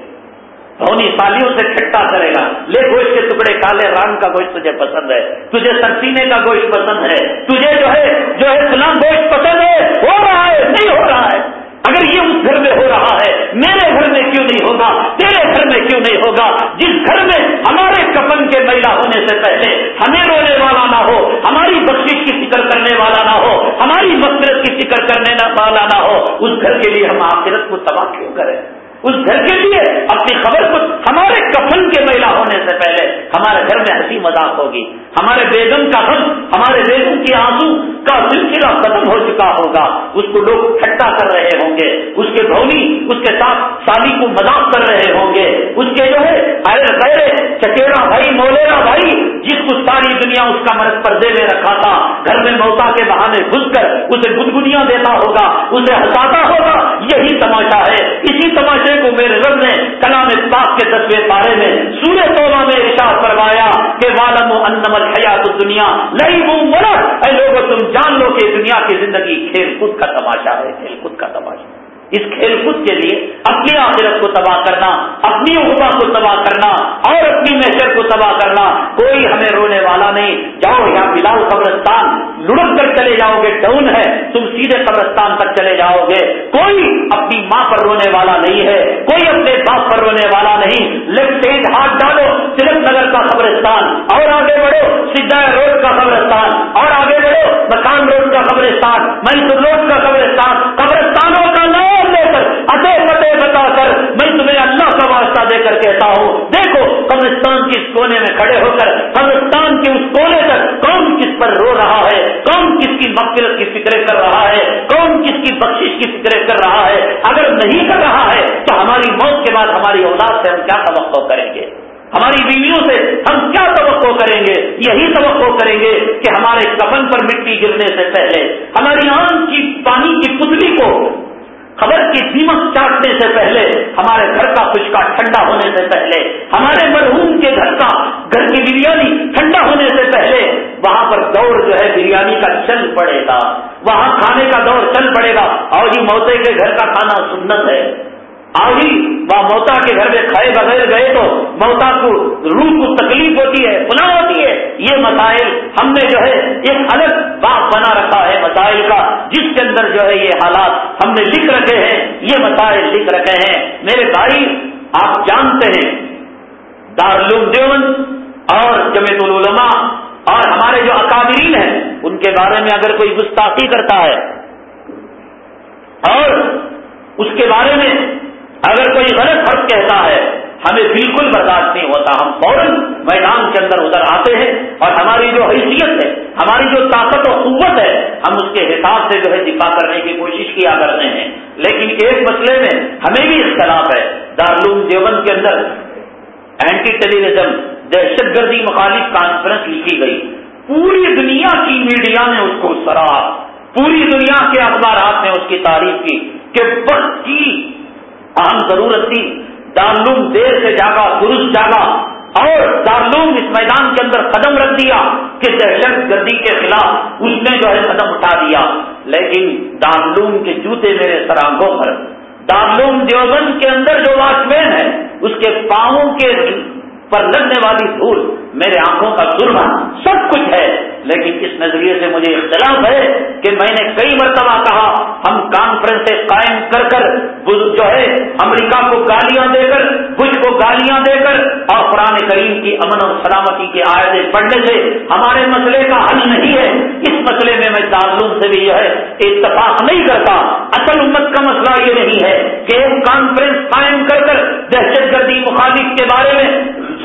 دھونی سالیوں سے کھٹا کرے گا۔ لے گوشت کے ٹکڑے، کالے، رام کا گوشت تجھے پسند ہے۔ تجھے سرسینے کا گوشت پسند ہے۔ تجھے جو ہے جو ہے، فلاں گوشت پسند ہے۔ ہو رہا ہے، نہیں ہو رہا ہے۔ اگر یہ اس گھر میں ہو رہا ہے، میرے گھر میں کیوں نہیں ہوگا؟ تیرے گھر میں کیوں نہیں ہوگا؟ جس گھر میں ہمارے کفن کے میلا ہونے سے پہلے ہمیں رونے والا نہ ہو، ہماری بخش کی فکر کرنے والا نہ ہو، ہماری مقصد کی فکر کرنے والا نہ ہو، اس گھر کے لیے ہم آخرت کو تباہ کیوں کریں۔ اس گھر کے لیے اپنی خبر کو ہمارے کفن کے میلا ہونے سے پہلے ہمارے گھر میں ہنسی مذاق ہوگی۔ ہمارے بیگم کا غم، ہمارے بیگم کے آنسو کا سلسلہ ختم ہو چکا ہوگا۔ اس کو لوگ ٹھٹا کر رہے ہوں گے۔ اس کے دھونی اس کے ساتھ سالی کو مذاق کر رہے ہوں گے۔ اس کے جو ہے ارے غیر چچیرا بھائی مولیرا بھائی، جس کو ساری دنیا اس کا مرض پردے میں رکھا تھا، گھر میں موتا کے بہانے گھس کر اسے گدگنیاں دیتا ہوگا، اسے ہنساتا ہوگا، یہی تماشا ہے۔ اسی تماشے کو میرے رب نے کلام پاک کے دسویں پارے میں سورہ توبہ میں ارشاد فرمایا کہ والم و انم الحیات دنیا لئی بوم اے لوگ تم جان لو کہ دنیا کی زندگی کھیل کود کا تماشا ہے، کھیل کود کا تماشا اس کھیل کود کے لیے اپنی آخرت کو تباہ کرنا، اپنی عقبہ کو تباہ کرنا اور اپنی محشر کو تباہ کرنا، کوئی ہمیں رونے والا نہیں۔ جاؤ یہاں بلال قبرستان، لڑک کر چلے جاؤ گے ڈاؤن ہے، تم سیدھے قبرستان تک چلے جاؤ گے۔ کوئی اپنی ماں پر رونے والا نہیں ہے، کوئی اپنے باپ پر رونے والا نہیں۔ لیفٹ سائڈ ہاتھ ڈالو، تلک نگر کا قبرستان، اور آگے بڑھو سدھا روڈ کا قبرستان، اور آگے بڑھو، مکان روڈ کا قبرستان میسور روڈ کا قبرستان دے کر کہتا ہوں، دیکھو قبرستان کی اس کونے میں کھڑے ہو کر، قبرستان کے اس کونے تک کون کس پر رو رہا ہے، کون کس کی مقبرت کی فکریں کر رہا ہے، کون کس کی بخش کی فکریں کر رہا ہے۔ اگر نہیں کر رہا ہے تو ہماری موت کے بعد ہماری اولاد سے ہم کیا توقع کریں گے؟ ہماری بیویوں سے ہم کیا توقع کریں گے؟ یہی توقع کریں گے کہ ہمارے کفن پر مٹی گرنے سے پہلے، ہماری آنکھ کی پانی کی پتلی کو خبر کی قیمت چاٹنے سے پہلے، ہمارے گھر کا خشکا ٹھنڈا ہونے سے پہلے، ہمارے مرحوم کے گھر کا گھر کی بریانی ٹھنڈا ہونے سے پہلے، وہاں پر دور جو ہے بریانی کا چل پڑے گا۔ وہاں کھانے کا دور چل پڑے گا۔ اور یہ موتے کے گھر کا کھانا سنت ہے۔ آگی وہاں موتا کے گھر میں کھائے بغیر گئے تو موتا کو روح کو تکلیف ہوتی ہے، پناہ ہوتی ہے۔ یہ مسائل ہم نے جو ہے ایک الگ باپ بنا رکھا ہے مسائل کا، جس کے اندر جو ہے یہ حالات ہم نے لکھ رکھے ہیں۔ یہ مسائل لکھ رکھے ہیں۔ میرے بھائی، آپ جانتے ہیں، دارالعلوم دیوبند اور جمیت العلماء اور ہمارے جو اکابرین ہیں، ان کے بارے میں اگر کوئی گستاخی کرتا ہے اور اس کے بارے میں اگر کوئی غلط فرق کہتا ہے، ہمیں بالکل برداشت نہیں ہوتا، ہم فوراً میدان کے اندر ادھر آتے ہیں اور ہماری جو حیثیت ہے، ہماری جو طاقت و قوت ہے، ہم اس کے حساب سے جو ہے دفاع کرنے کی کوشش کیا کرتے ہیں۔ لیکن ایک مسئلے میں ہمیں بھی اختلاف ہے۔ دارالعلوم دیوبند کے اندر اینٹی ٹیلیویژن دہشت گردی مخالف کانفرنس لکھی گئی۔ پوری دنیا کی میڈیا نے اس کو سراہ پوری دنیا کے اخبارات نے اس کی تعریف کی کہ وقت کی اہم ضرورت تھی۔ دارالعلوم دیر سے جاگا، درست جاگا اور دارالعلوم اس میدان کے اندر قدم رکھ دیا کہ دہشت گردی کے خلاف اس نے جو ہے قدم اٹھا دیا۔ لیکن دارالعلوم کے جوتے میرے سرانگوں پر۔ دارالعلوم دیوبند کے اندر جو واچمین ہے اس کے پاؤں کے پر لگنے والی دھول میرے آنکھوں کا سرما سب کچھ ہے، لیکن اس نظریے سے مجھے اختلاف ہے کہ میں نے کئی مرتبہ کہا، ہم کانفرنس قائم کر کر جو ہے، امریکہ کو گالیاں دے کر بش کو گالیاں دے کر اور قرآن کریم کی امن اور سلامتی کے آیتیں پڑھنے سے ہمارے مسئلے کا حل نہیں ہے۔ اس مسئلے میں میں تعلق سے بھی جو ہے اتفاق نہیں کرتا۔ اصل امت کا مسئلہ یہ نہیں ہے کہ ایک کانفرنس قائم کر کر دہشت گردی مخالف کے بارے میں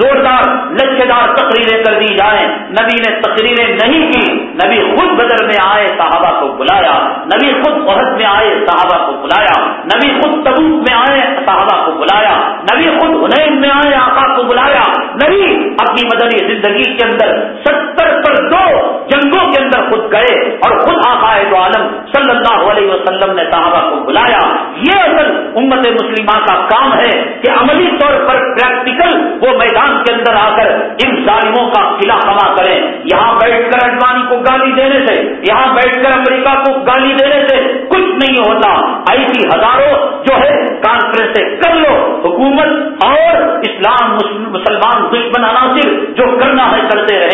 زوردار لچے دار تقریریں کر دی جائیں۔ نبی نے تقریریں نہیں کی، نبی خود بدر میں آئے، صحابہ کو بلایا۔ نبی خود عہد میں آئے، صحابہ کو بلایا۔ نبی خود تبوک میں آئے، صحابہ کو بلایا۔ نبی خود حنین میں آئے، آقا کو بلایا۔ نبی اپنی مدنی زندگی کے اندر ستر پر دو جنگوں کے اندر خود گئے اور خود آقائد عالم صلی اللہ علیہ وسلم نے صحابہ کو بلایا۔ یہ اصل امت مسلمہ کا کام ہے کہ عملی طور پر پریکٹیکل وہ میدان کے اندر آ کر ان ظالموں کا قلعہ کما کریں۔ یہاں بیٹھ کر اڈوانی کو گالی دینے سے، یہاں بیٹھ کر امریکہ کو گالی دینے سے کچھ نہیں ہوتا۔ ایسی ہزاروں جو ہے، کانفرنس کر لو۔ حکومت اور اسلام مسلمان دشمن عناصر جو کرنا ہے، کرتے رہے۔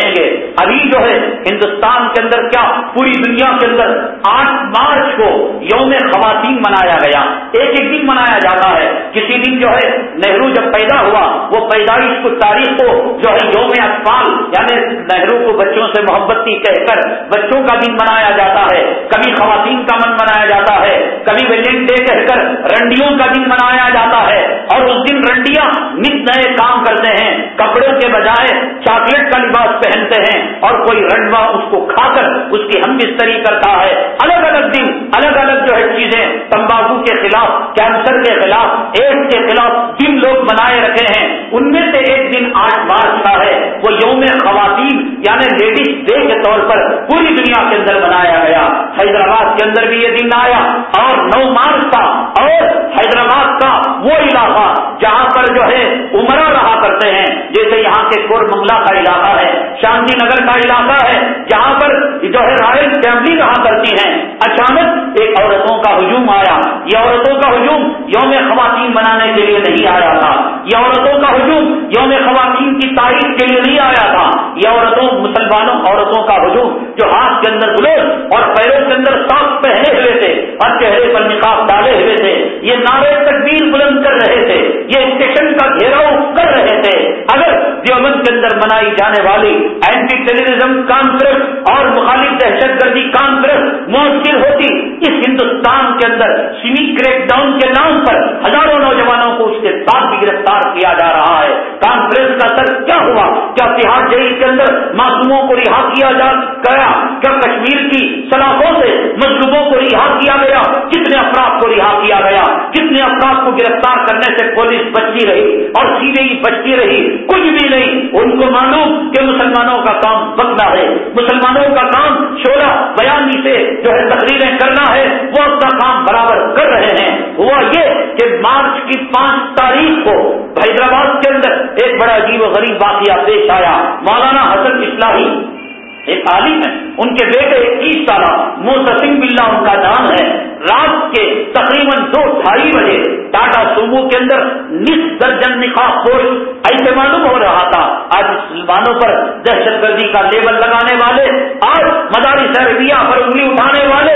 ابھی جو ہے، ہندوستان کے اندر کیا، پوری دنیا کے اندر آٹھ مارچ کو یوم خواتین منایا گیا۔ ایک ایک دن منایا جاتا ہے۔ کسی دن جو ہے، نہرو جب پیدا ہوا، وہ پیدائش کو تاریخ کو جو ہے، یوم اطفال یعنی نہرو کو بچوں سے محبتی کہہ کر بچوں کا دن منایا جاتا ہے۔ کبھی خواتین کا من منایا جاتا ہے، کبھی ویلنٹ ڈے کہہ کر رنڈیوں کا دن منایا جاتا ہے۔ اور اس دن رنڈیاں نت نئے کام کرتے ہیں۔ کپڑوں کے بجائے چاکلیٹ کا لباس پہنتے ہیں۔ اور کوئی رنڈوا اس کو کھا کر اس کی ہم بستری کرتا ہے۔ الگ الگ دن، الگ الگ جو ہے چیزیں تمباکو کے خلاف، کینسر کے خلاف ایڈس کے خلاف دن لوگ منائے رکھے ہیں، ان میں سے ایک دن آٹھ مارچ کا ہے، وہ یوم خواتین یعنی لیڈیز ڈے کے طور پر پوری دنیا کے اندر منایا گیا۔ حیدرآباد کے اندر بھی یہ دن آیا اور نو مارچ کا اور حیدرآباد کا وہ علاقہ جہاں پر جو ہے عمرہ رہا کرتے ہیں۔ جیسے یہاں کے کور منگلا کا علاقہ ہے، شانتی نگر کا علاقہ ہے، جہاں پر جو ہے رائل فیملی رہا کرتی ہیں۔ اچانک ایک عورتوں کا ہجوم آیا۔ یہ عورتوں کا ہجوم یوم خواتین منانے کے لیے نہیں آیا تھا۔ یہ عورتوں کا ہجوم یوم خواتین کی تاریخ کے لیے نہیں آیا تھا۔ یہ عورتوں مسلمانوں عورتوں کا ہجوم جو ہاتھ کے اندر گلوز اور پیروں کے اندر سانس پہنے ہوئے تھے اور چہرے پر نقاب ڈالے ہوئے تھے۔ یہ نعرے تکبیر بلند کر رہے تھے، یہ اسٹیشن کا گھیراؤ کر رہے تھے۔ اگر دیوبند کے اندر منائی جانے والی اینٹی ٹیررزم کانفرنس اور مخالف دہشت گردی کانفرنس مؤثر ہوتی اس ہندوستان کے اندر سمی کریک ڈاؤن کے نام پر ہزاروں نوجوانوں کو اس کے بعد بھی گرفتار کیا جا رہا ہے۔ کانفرنس کا سر کیا ہوا؟ کیا تہاڑ جیل کے اندر معصوموں کو رہا کیا جا گیا؟ کیا کشمیر کی سلاخوں سے مظلوموں کو رہا کیا گیا؟ کتنے افراد کو رہا کیا افراد کو گرفتار کرنے سے پولیس بچتی رہی اور سیدھے ہی بچتی رہی، کچھ بھی نہیں۔ ان کو معلوم کہ مسلمانوں کا کام بکنا ہے۔ مسلمانوں کا کام چھوڑا بیانی سے جو ہے تقریریں کرنا ہے، وہ اپنا کام برابر کر رہے ہیں۔ ہوا یہ کہ مارچ کی پانچ تاریخ کو حیدرآباد کے اندر ایک بڑا عجیب و غریب واقعہ پیش آیا۔ مولانا حسن اسلحی ایک عالم ہے۔ ان کے بیٹے اکیس سالہ موسم بلّہ، ان کا نام ہے۔ رات کے تقریباً دو ڈھائی بجے ٹاٹا صوبو کے اندر نس درجن نقاب پوش ایسے معلوم ہو رہا تھا، آج مسلمانوں پر دہشت گردی کا لیبل لگانے والے اور مداری سربیا پر انگلی اٹھانے والے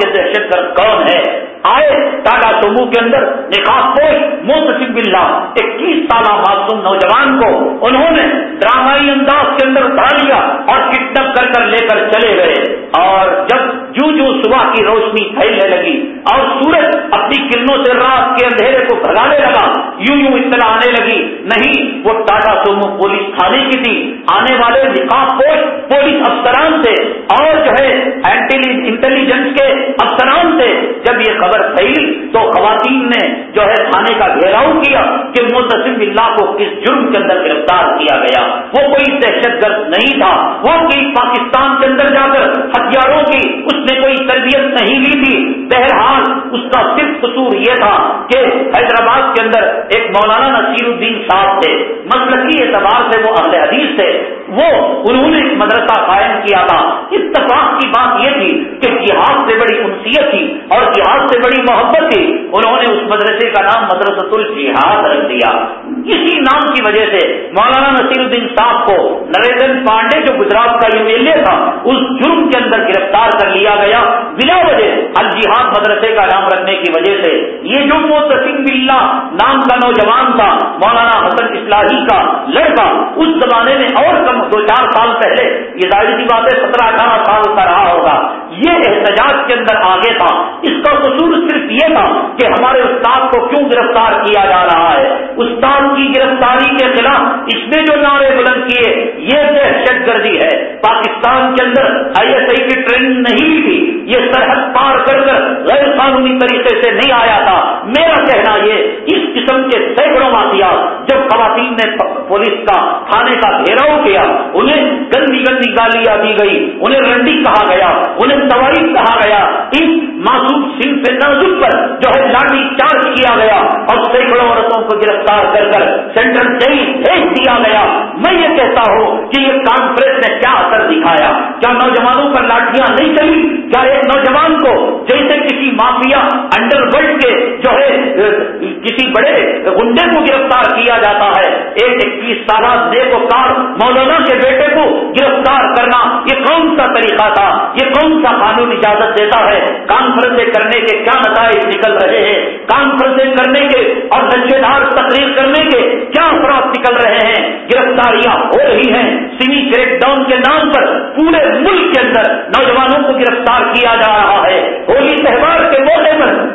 کے دہشت گرد کون ہے؟ آئے ٹاٹا سمو کے اندر نکاح پوش موسم بلّہ اکیس سالہ معصوم نوجوان کو انہوں نے ڈرامائی انداز کے اندر اٹھا لیا اور کڈنپ کر کر لے کر چلے گئے۔ اور جب جو جو صبح کی روشنی پھیلنے لگی اور سورج اپنی کرنوں سے رات کے اندھیرے کو بھگانے لگا، یوں یوں اطلاع آنے لگی۔ نہیں، وہ ٹاٹا سومو پولیس تھانے کی تھی۔ آنے والے نکاح پوش پولیس افسران سے اور جو ہے انٹیلیجنس کے افسران سے جب یہ خبر پھیلی تو خواتین نے جو ہے تھانے کا گھیراؤ کیا کہ متصم اللہ کو کس جرم کے اندر گرفتار کیا گیا۔ وہ کوئی دہشت گرد نہیں تھا۔ وہ کہ پاکستان کے اندر جا کر ہتھیاروں کی اس نے کوئی تربیت نہیں لی تھی۔ بہرحال اس کا صرف قصور یہ تھا کہ حیدرآباد کے اندر ایک مولانا نصیر الدین صاحب تھے۔ مسلقی اعتبار سے وہ اہل حدیث تھے۔ وہ انہوں نے مدرسہ قائم کیا تھا۔ اتفاق کی بات یہ تھی کہ جہاد سے بڑی انسیت تھی اور جہاد سے بڑی محبت تھی۔ انہوں نے اس مدرسے کا نام مدرسۃ الجہاد رکھ دیا۔ اسی نام کی وجہ سے مولانا نصیر الدین صاحب کو نریندر پانڈے جو گجرات کا ایم ایل اے تھا، اس جرم کے اندر گرفتار کر لیا گیا۔ بلا وجہ الجہاد مدرسے کا نام رکھنے کی وجہ سے یہ جو متسم بلّہ نام کا نوجوان تھا، مولانا حسن اسلحی کا لڑکا، اس زمانے میں اور کم دو چار سال پہلے، یہ ظاہر سی بات ہے، سترہ اٹھارہ سال کا رہا ہوگا۔ یہ احتجاج کے اندر آگے تھا۔ اس کا قصور صرف یہ تھا کہ ہمارے استاد کو کیوں گرفتار کیا جا رہا ہے؟ استاد کی گرفتاری کے خلاف اس نے جو نعرے بلند کیے، یہ دہشت گردی ہے۔ پاکستان کے اندر آئی ایس آئی کی ٹریننگ نہیں تھی، یہ سرحد پار کر کر غیر قانونی طریقے سے نہیں آیا تھا۔ میرا کہنا یہ، اس قسم کے سینکڑوں واقعات جب خواتین نے پولیس کا تھانے کا گھیراؤ کیا، انہیں گندی گندی گالیاں دی گئی، انہیں رنڈی کہا گیا، انہیں سواری کہا گیا۔ اس معصوم سنگھ سے نازک پر جو ہے لاٹھی چارج کیا گیا اور سینکڑوں عورتوں کو گرفتار کر کر سینٹرل جیل بھیج دیا گیا۔ میں یہ کہتا ہوں کہ یہ کانفرنس نے کیا اثر دکھایا۔ کیا نوجوانوں پر لاٹیاں نہیں چلی؟ کیا ایک نوجوان کو جیسے کسی مافیا انڈر ورلڈ کے جو ہے کسی بڑے گنڈے کو گرفتار کیا جاتا ہے، ایک اکیس سالہ نیک کار مولانا کے بیٹے کو گرفتار کرنا، یہ کون سا طریقہ تھا؟ یہ کون سا قانون اجازت دیتا ہے؟ کانفرنسیں کرنے کے کیا کرنے کے اور نشے دار تقریر کرنے کے کیا افراد نکل رہے ہیں؟ گرفتاریاں ہو رہی ہیں۔ سمی کریک ڈاؤن کے نام پر پورے ملک کے اندر نوجوانوں کو گرفتار کیا جا رہا ہے۔ ہولی تہوار کے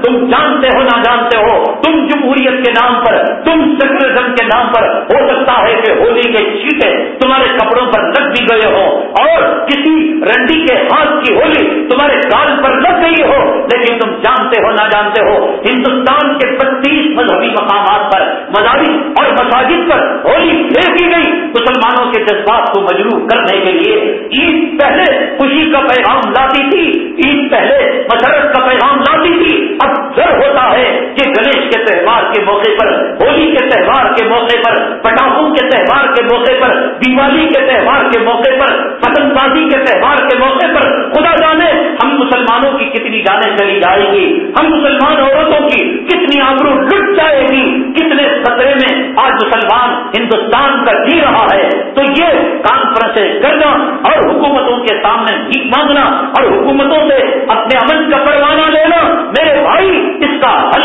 تم جانتے ہو نہ جانتے ہو، تم جمہوریت کے نام پر، تم سیکولرزم کے نام پر ہو سکتا ہے کہ ہولی کے چیٹے تمہارے کپڑوں پر لگ بھی گئے ہو اور کسی رنڈی کے ہاتھ کی ہولی تمہارے گال پر لگ گئی ہو، لیکن تم جانتے ہو نہ جانتے ہو، ہندوستان کے بتیس مذہبی مقامات پر مذاہب اور مساجد پر ہولی پھینکی گئی۔ مسلمانوں کے جذبات کو مجروح کرنے کے لیے عید پہلے خوشی کا پیغام لاتی تھی، عید پہلے مسرت کا پیغام لاتی تھی۔ اب ڈر ہوتا ہے کہ گنیش کے تہوار کے موقع پر، ہولی کے تہوار کے موقع پر، پٹاخوں کے تہوار کے موقع پر، دیوالی کے تہوار کے موقع پر پتنگ بازی کے تہوار کے موقع پر خدا جانے ہم مسلمانوں کی کتنی جانیں چلی جائے گی، ہم مسلمان عورتوں کی کتنی آبرو لٹ جائے گی، کتنے خطرے میں آج مسلمان ہندوستان کا جی رہا ہے۔ تو یہ کانفرنسیں کرنا اور حکومتوں کے سامنے بھیک مانگنا اور حکومتوں سے اپنے امن کا پروانہ لینا میرے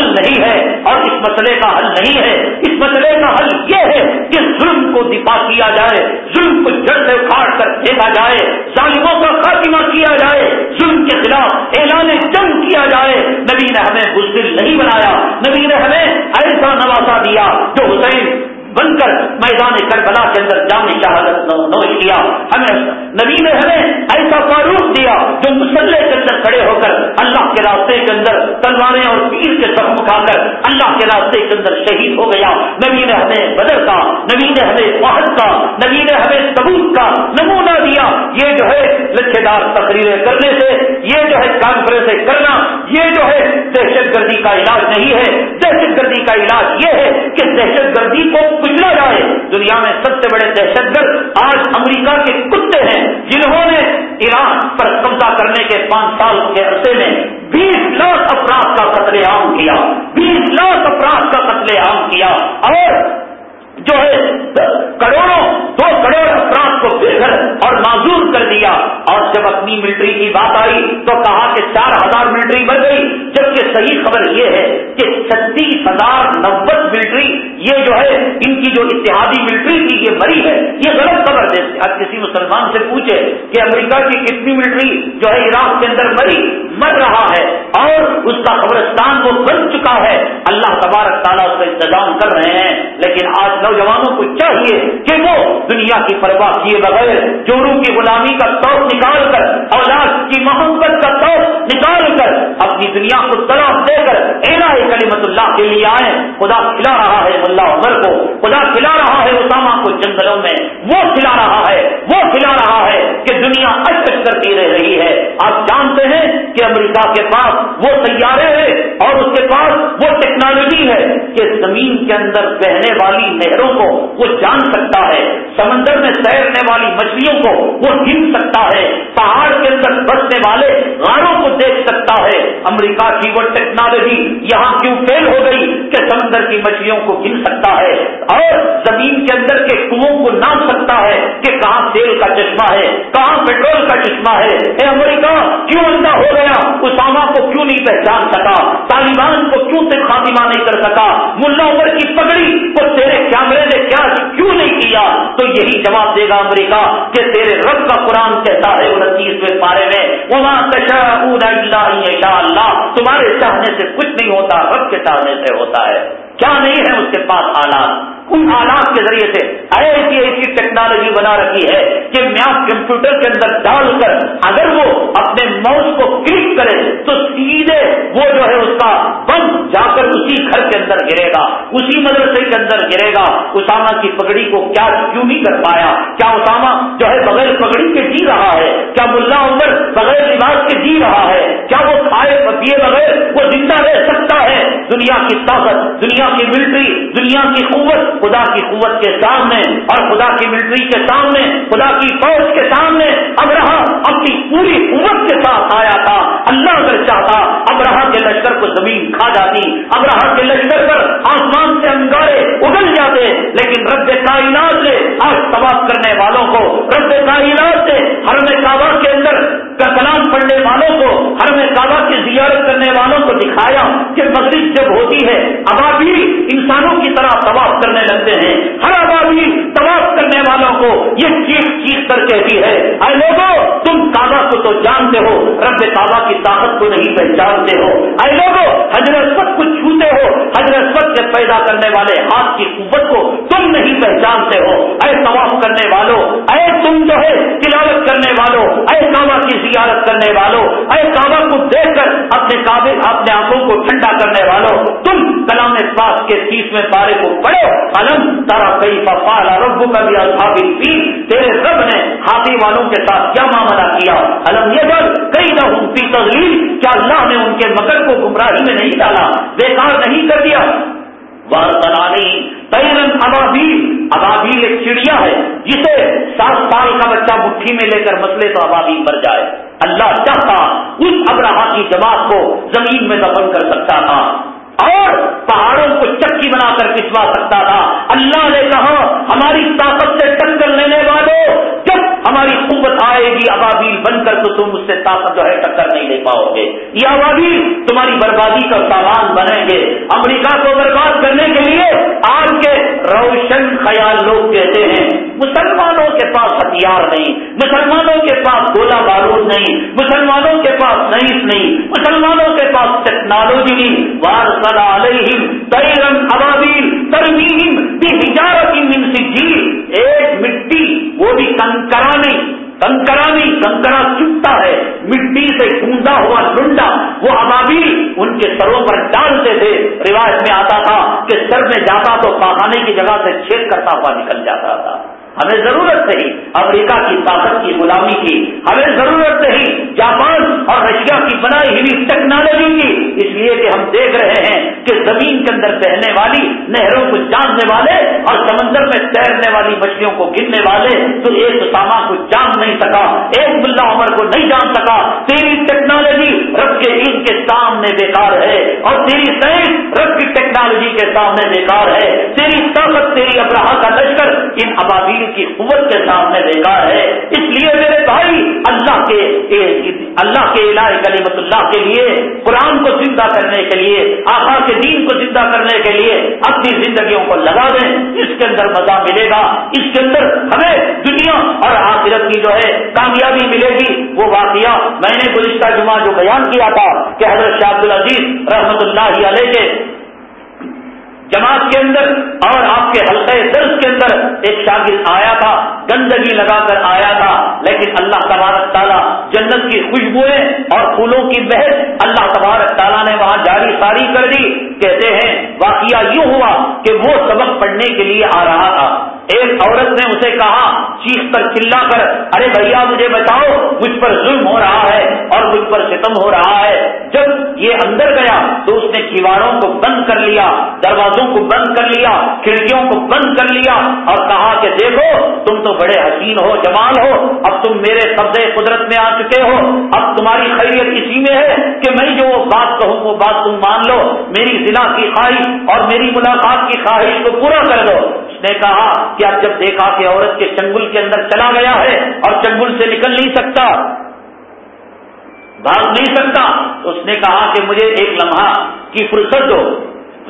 حل نہیں ہے اور اس مسئلے کا حل نہیں ہے۔ اس مسئلے کا حل یہ ہے کہ ظلم کو دفاع کیا جائے، ظلم کو جڑ سے اکھاڑ کر دیکھا جائے، ظالموں کا خاتمہ کیا جائے، ظلم کے خلاف اعلان جنگ کیا جائے۔ نبی نے ہمیں بزدل نہیں بنایا، نبی نے ہمیں ایسا نوازا دیا جو حسین بن کر میدان کربلا کے اندر جامع شہادت نوش کیا۔ ہمیں نبی نے ہمیں ایسا فاروق دیا جو مسلح کے اندر کھڑے ہو کر اللہ کے راستے کے اندر تلواریں اور پیر کے زخم کھا کر اللہ کے راستے کے اندر شہید ہو گیا۔ نبی نے ہمیں بدر کا، نبی نے ہمیں واحد کا، نبی نے ہمیں ثبوت کا نمونہ دیا۔ یہ جو ہے لچھے دار تقریریں کرنے سے، یہ جو ہے کانفرنسیں کرنا، یہ جو ہے دہشت گردی کا علاج نہیں ہے۔ دہشت گردی کا علاج یہ ہے کہ دہشت گردی کو کچلا جائے۔ دنیا میں سب سے بڑے دہشت گرد آج امریکہ کے کتے ہیں، جنہوں نے ایران پر قبضہ کرنے کے پانچ سال کے عرصے میں بیس لاکھ افراد کا قتل عام کیا، بیس لاکھ افراد کا قتل عام کیا اور جو ہے کروڑوں، دو کروڑ افراد کو بہتر اور معذور کر دیا۔ اور جب اپنی ملٹری کی بات آئی تو کہا کہ چار ہزار ملٹری بڑھ گئی۔ جبکہ صحیح خبر یہ ہے کہ چھتیس ہزار نوے ملٹری، یہ جو ہے، ان کی جو اتحادی ملٹری تھی، یہ مری ہے۔ یہ غلط خبر دے اب کسی مسلمان سے پوچھے کہ امریکہ کی کتنی ملٹری جو ہے عراق کے اندر مری، مر رہا ہے۔ اور اس کا قبرستان وہ بن چکا ہے۔ اللہ تبارک تعالیٰ اس کا انتظام کر رہے ہیں۔ لیکن آج نوجوانوں کو چاہیے کہ وہ دنیا کی پرواہ کیے بغیر چوروں کی غلامی کا توف نکال کر، اولاد کی محبت کا توف نکال کر اپنی دنیا کو طرف دے کر اینا کلیمت اللہ کے لیے آئے خدا کھلا رہا ہے اللہ عمر کو، خدا کھلا رہا ہے اسامہ کو جنگلوں میں، وہ کھلا رہا ہے ہے کہ دنیا اچھ کرتی رہ رہی ہے۔ آپ جانتے ہیں کہ امریکہ کے پاس وہ سیارے ہیں اور اس کے پاس وہ ٹیکنالوجی ہے کہ زمین کے اندر بہنے والی نہروں کو وہ جان سکتا ہے، سمندر میں تیرنے والی مچھلیوں کو وہ گن سکتا ہے، پہاڑ کے اندر بسنے والے غاروں کو دیکھ سکتا ہے۔ امریکہ کی وہ ٹیکنالوجی یہاں کیوں فیل ہو گئی کہ سمندر کی مچھلیوں کو گن سکتا ہے اور زمین کے اندر کے کنو کو نام سکتا ہے کہ کہاں تیل کا چشمہ ہے، کہاں پیٹرول کا چشمہ ہے۔ اے امریکہ کیوں اندھا ہو گیا؟ اسامہ کو کیوں نہیں پہچان سکا؟ طالبان کو کیوں سے خاتمہ نہیں کر سکا؟ ملا عمر کی پگڑی کو تیرے کیمرے نے کیا؟ کیوں نہیں کیا؟ تو یہی جواب دے گا امریکہ کہ تیرے رب کا قرآن کہتا ہے انتیسویں پارے میں وہاں اللہ تمہارے چاہنے سے کچھ نہیں ہوتا، رب کے چاہنے سے ہوتا ہے۔ کیا نہیں ہے اس کے پاس آلات؟ ان آلات کے ذریعے سے ایسی ایسی ٹیکنالوجی بنا رکھی ہے کہ میپ کمپیوٹر کے اندر ڈال کر اگر وہ اپنے ماؤس کو کلک کرے تو سیدھے وہ جو ہے اس کا بم جا کر اسی گھر کے اندر گرے گا۔ اسی مدرسے کے اندر گرے گا۔ اسامہ کی پگڑی کو کیا کیوں نہیں کر پایا؟ کیا اسامہ جو ہے بغیر پگڑی کے جی رہا ہے؟ کیا ملا عمر بغیر لباس کے جی رہا ہے۔ کیا وہ کھائے پیے بغیر وہ زندہ رہ سکتا ہے؟ دنیا کی طاقت، دنیا کی ملٹری دنیا کی قوت، خدا کی قوت کے سامنے۔ اور خدا کی ملٹری کے سامنے، خدا کی فوج کے سامنے اب رہا اپنی پوری قوت کے ساتھ آیا تھا۔ اللہ اگر چاہتا اب رہا کے لشکر کو زمین کھا جاتی۔ اب رہا کے لشکر پر آسمان سے انگارے اگل جاتے۔ لیکن رب کائنات سے آج تباہ کرنے والوں کو، رب کائنات سے کلام پڑھنے والوں کو ہر میں کعبہ کی زیارت کرنے والوں کو دکھایا کہ مسجد جب ہوتی ہے ابابی انسانوں کی طرح طواف کرنے لگتے ہیں۔ ہر ابابی طواف کرنے والوں کو یہ چیز چیز کر کہتی ہے، اے لوگوں تم کعبہ کو تو جانتے ہو، رب کعبہ کی طاقت کو نہیں پہچانتے ہو۔ اے لوگوں حضرت سب کو چھوتے ہو حضرت سب کے پیدا کرنے والے ہاتھ کی قوت کو تم نہیں پہچانتے ہو۔ اے طواف کرنے والوں اے کرنے والوں۔ اے کعبہ کو دیکھ کر اپنے قابل اپنے آنکھوں کو ٹھنڈا کرنے والوں۔ تم کلام پاک کے تیسویں پارے کو پڑھو۔ علم تارا کئی فال رب کا بھی الفاظ تیرے رب نے ہاتھی والوں کے ساتھ کیا معاملہ کیا؟ علم یہ بل کئی نہ ان تغلیل کیا اللہ نے ان کے مگر کو گمراہی میں نہیں ڈالا؟ بیکار نہیں کر دیا؟ تیرن ابابیل ابابیل ایک چڑیا ہے، جسے سات سال کا بچہ مٹھی میں لے کر مسلے تو ابابیل مر جائے۔ اللہ چاہتا اس ابراہ کی جماعت کو زمین میں دفن کر سکتا تھا۔ اور پہاڑوں کو چکی بنا کر پسوا سکتا تھا۔ اللہ نے کہا، ہماری طاقت سے ٹکر لینے والوں، جب ہماری قوت آئے گی ابابیل بن کر تو تم اس سے طاقت جو ہے، ٹکر نہیں لے پاؤ گے۔ یہ ابابیل تمہاری بربادی کا سامان بنیں گے۔ امریکہ کو برباد کرنے کے لیے آج کے روشن خیال لوگ کہتے ہیں، مسلمانوں کے پاس ہتھیار نہیں، مسلمانوں کے پاس گولا بارود نہیں، مسلمانوں کے پاس سائنس نہیں، مسلمانوں کے پاس ٹیکنالوجی نہیں۔ وار صدا علیہم تیرن ابابیل ترمیم بھی ہجارت من سجیل۔ ایک مٹی وہ بھی کنکرا نہیں کنکرا نہیں کنکرا چپتا ہے، مٹی سے گوندا ہوا ڈنڈا وہ ابابی ان کے سروں پر ڈالتے تھے۔ روایت میں آتا تھا کہ سر میں جاتا تو پاخانے کی جگہ سے چھید کرتا ہوا نکل جاتا تھا۔ ہمیں ضرورت نہیں امریکہ کی طاقت کی غلامی کی، ہمیں ضرورت نہیں جاپان اور رشیا کی بنائی ہوئی ٹیکنالوجی کی۔ اس لیے کہ ہم دیکھ رہے ہیں کہ زمین کے اندر بہنے والی، نہروں کو جاننے والے اور سمندر میں تیرنے والی مچھلیوں کو گرنے والے، تو ایک اسامہ کو جان نہیں سکا، ایک ملا عمر کو نہیں جان سکا۔ تیری ٹیکنالوجی رب کے علم کے سامنے بیکار ہے اور تیری سائنس رب کی ٹیکنالوجی کے سامنے بیکار ہے۔ تیری طاقت، تیری ابراہ کا لشکر ان ابابیل کی قوت کے سامنے بیکار ہے۔ اس لیے میرے بھائی، اللہ کے اللہ کے الہ کلیمت اللہ کے لیے، قرآن کو زندہ کرنے کے لیے آخا کے دین کو زندہ کرنے کے لیے اپنی زندگیوں کو لگا دیں۔ اس کے اندر مزہ ملے گا۔ اس کے اندر ہمیں دنیا اور آخرت کی جو ہے کامیابی ملے گی۔ وہ واقعہ میں نے گزشتہ جمعہ جو بیان کیا تھا کہ حضرت شاہ عبد العزیز رحمت اللہ علیہ کے جماعت کے اندر اور آپ کے حلقے درد کے اندر ایک شاگرد آیا تھا، گندگی لگا کر آیا تھا، لیکن اللہ تبارک تعالیٰ جنت کی خوشبوئیں اور پھولوں کی بحث اللہ تبارک تعالیٰ نے وہاں جاری ساری کر دی۔ کہتے ہیں، واقعہ یوں ہوا کہ وہ سبق پڑھنے کے لیے آ رہا تھا۔ ایک عورت نے اسے کہا چیخ کر چلا کر، ارے بھیا مجھے بتاؤ، مجھ پر ظلم ہو رہا ہے اور مجھ پر ستم ہو رہا ہے۔ جب یہ اندر گیا تو اس نے کیواڑوں کو بند کر لیا، دروازوں کو بند کر لیا، کھڑکیوں کو بند کر لیا اور کہا کہ دیکھو، تم تو بڑے حسین ہو، جمال ہو، اب تم میرے قبضے قدرت میں آ چکے ہو، اب تمہاری خیریت اسی میں ہے کہ میں جو وہ بات کہوں، وہ بات تم مان لو، میری ضلع کی خواہش اور میری ملاقات کی خواہش کو پورا کر دو۔ اس نے کہا کہ اب جب دیکھا کہ عورت کے چنگل کے اندر چلا گیا ہے اور چنگل سے نکل نہیں سکتا، بھاگ نہیں سکتا، اس نے کہا کہ مجھے ایک لمحہ کی فرصت دو۔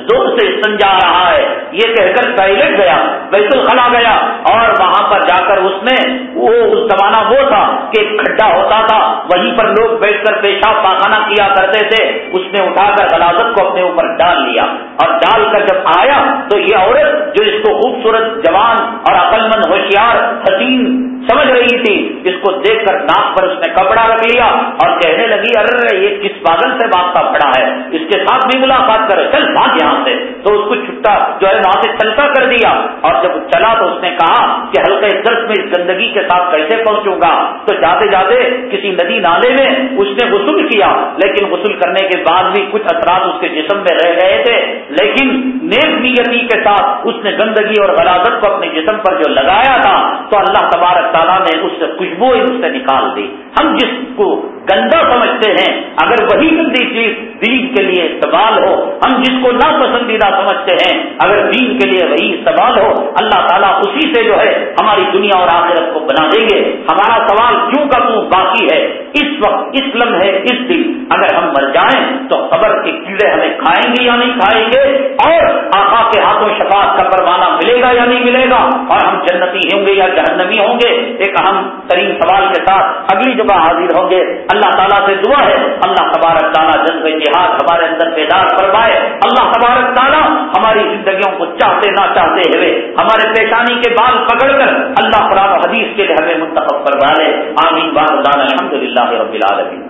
زور سے سنجا رہا ہے۔ یہ کہہ کر ٹوائلٹ گیا، بیت الخلا گیا اور وہاں پر جا کر اس نے، وہ اس زمانہ وہ تھا کہ کھڈا ہوتا تھا، وہیں پر لوگ بیٹھ کر پیشاب پاخانہ کیا کرتے تھے۔ اس نے اٹھا کر غلازت کو اپنے اوپر ڈال لیا۔ اور ڈال کر جب آیا تو یہ عورت جو اس کو خوبصورت جوان اور عقل مند ہوشیار حسین سمجھ رہی تھی، اس کو دیکھ کر ناک پر اس نے کپڑا رکھ لیا اور کہنے لگی، ارے، یہ کس پاگل سے بات کا پڑا ہے؟ اس کے ساتھ بھی ملاقات کرے چل، بھاگ یہاں۔ سے، تو اس کو چھٹا جو ہے وہاں سے چلتا کر دیا۔ اور جب چلا تو اس نے کہا کہ ہلکے درد میں اس گندگی کے ساتھ کیسے پہنچوں گا؟ تو جاتے جاتے کسی ندی نالے میں اس نے غسل کیا، لیکن غسل کرنے کے بعد بھی کچھ اثرات اس کے جسم میں رہ گئے تھے۔ لیکن نیک نیتی کے ساتھ اس نے گندگی اور غلازت کو اپنے جسم پر جو لگایا تھا، تو اللہ تبارک تعالیٰ نے اس سے خوشبو اس سے نکال دی۔ ہم جس کو گندا سمجھتے ہیں، اگر وہی گندی چیز دین کے لیے استعمال ہو، ہم جس کو ناپسندیدہ سمجھتے ہیں، اگر دین کے لیے وہی استعمال ہو، اللہ تعالیٰ اسی سے جو ہے ہماری دنیا اور آخرت کو بنا دیں گے۔ ہمارا سوال کیوں کا کیوں باقی ہے؟ اس وقت، اس لمحے، اس دن اگر ہم مر جائیں تو قبر کے کیڑے ہمیں کھائیں گے یا نہیں کھائیں گے؟ اور آقا کے ہاتھوں شفاعت کا پروانہ ملے گا یا نہیں ملے گا؟ اور ہم جنتی ہوں گے یا جہنمی ہوں گے؟ ایک اہم ترین سوال کے ساتھ اگلی جگہ حاضر ہوں گے۔ اللہ تعالیٰ سے دعا ہے۔ اللہ تبارک تعالیٰ جذب جہاد ہمارے اندر بیدار فرمائے۔ اللہ تبارک تعالیٰ ہماری زندگیوں کو چاہتے نہ چاہتے ہوئے ہمارے پیشانی کے بال پکڑ کر اللہ قرآن و حدیث کے لیے ہمیں منتخب کروا لے۔ آمین۔ بار الحمد للہ رب العالمین۔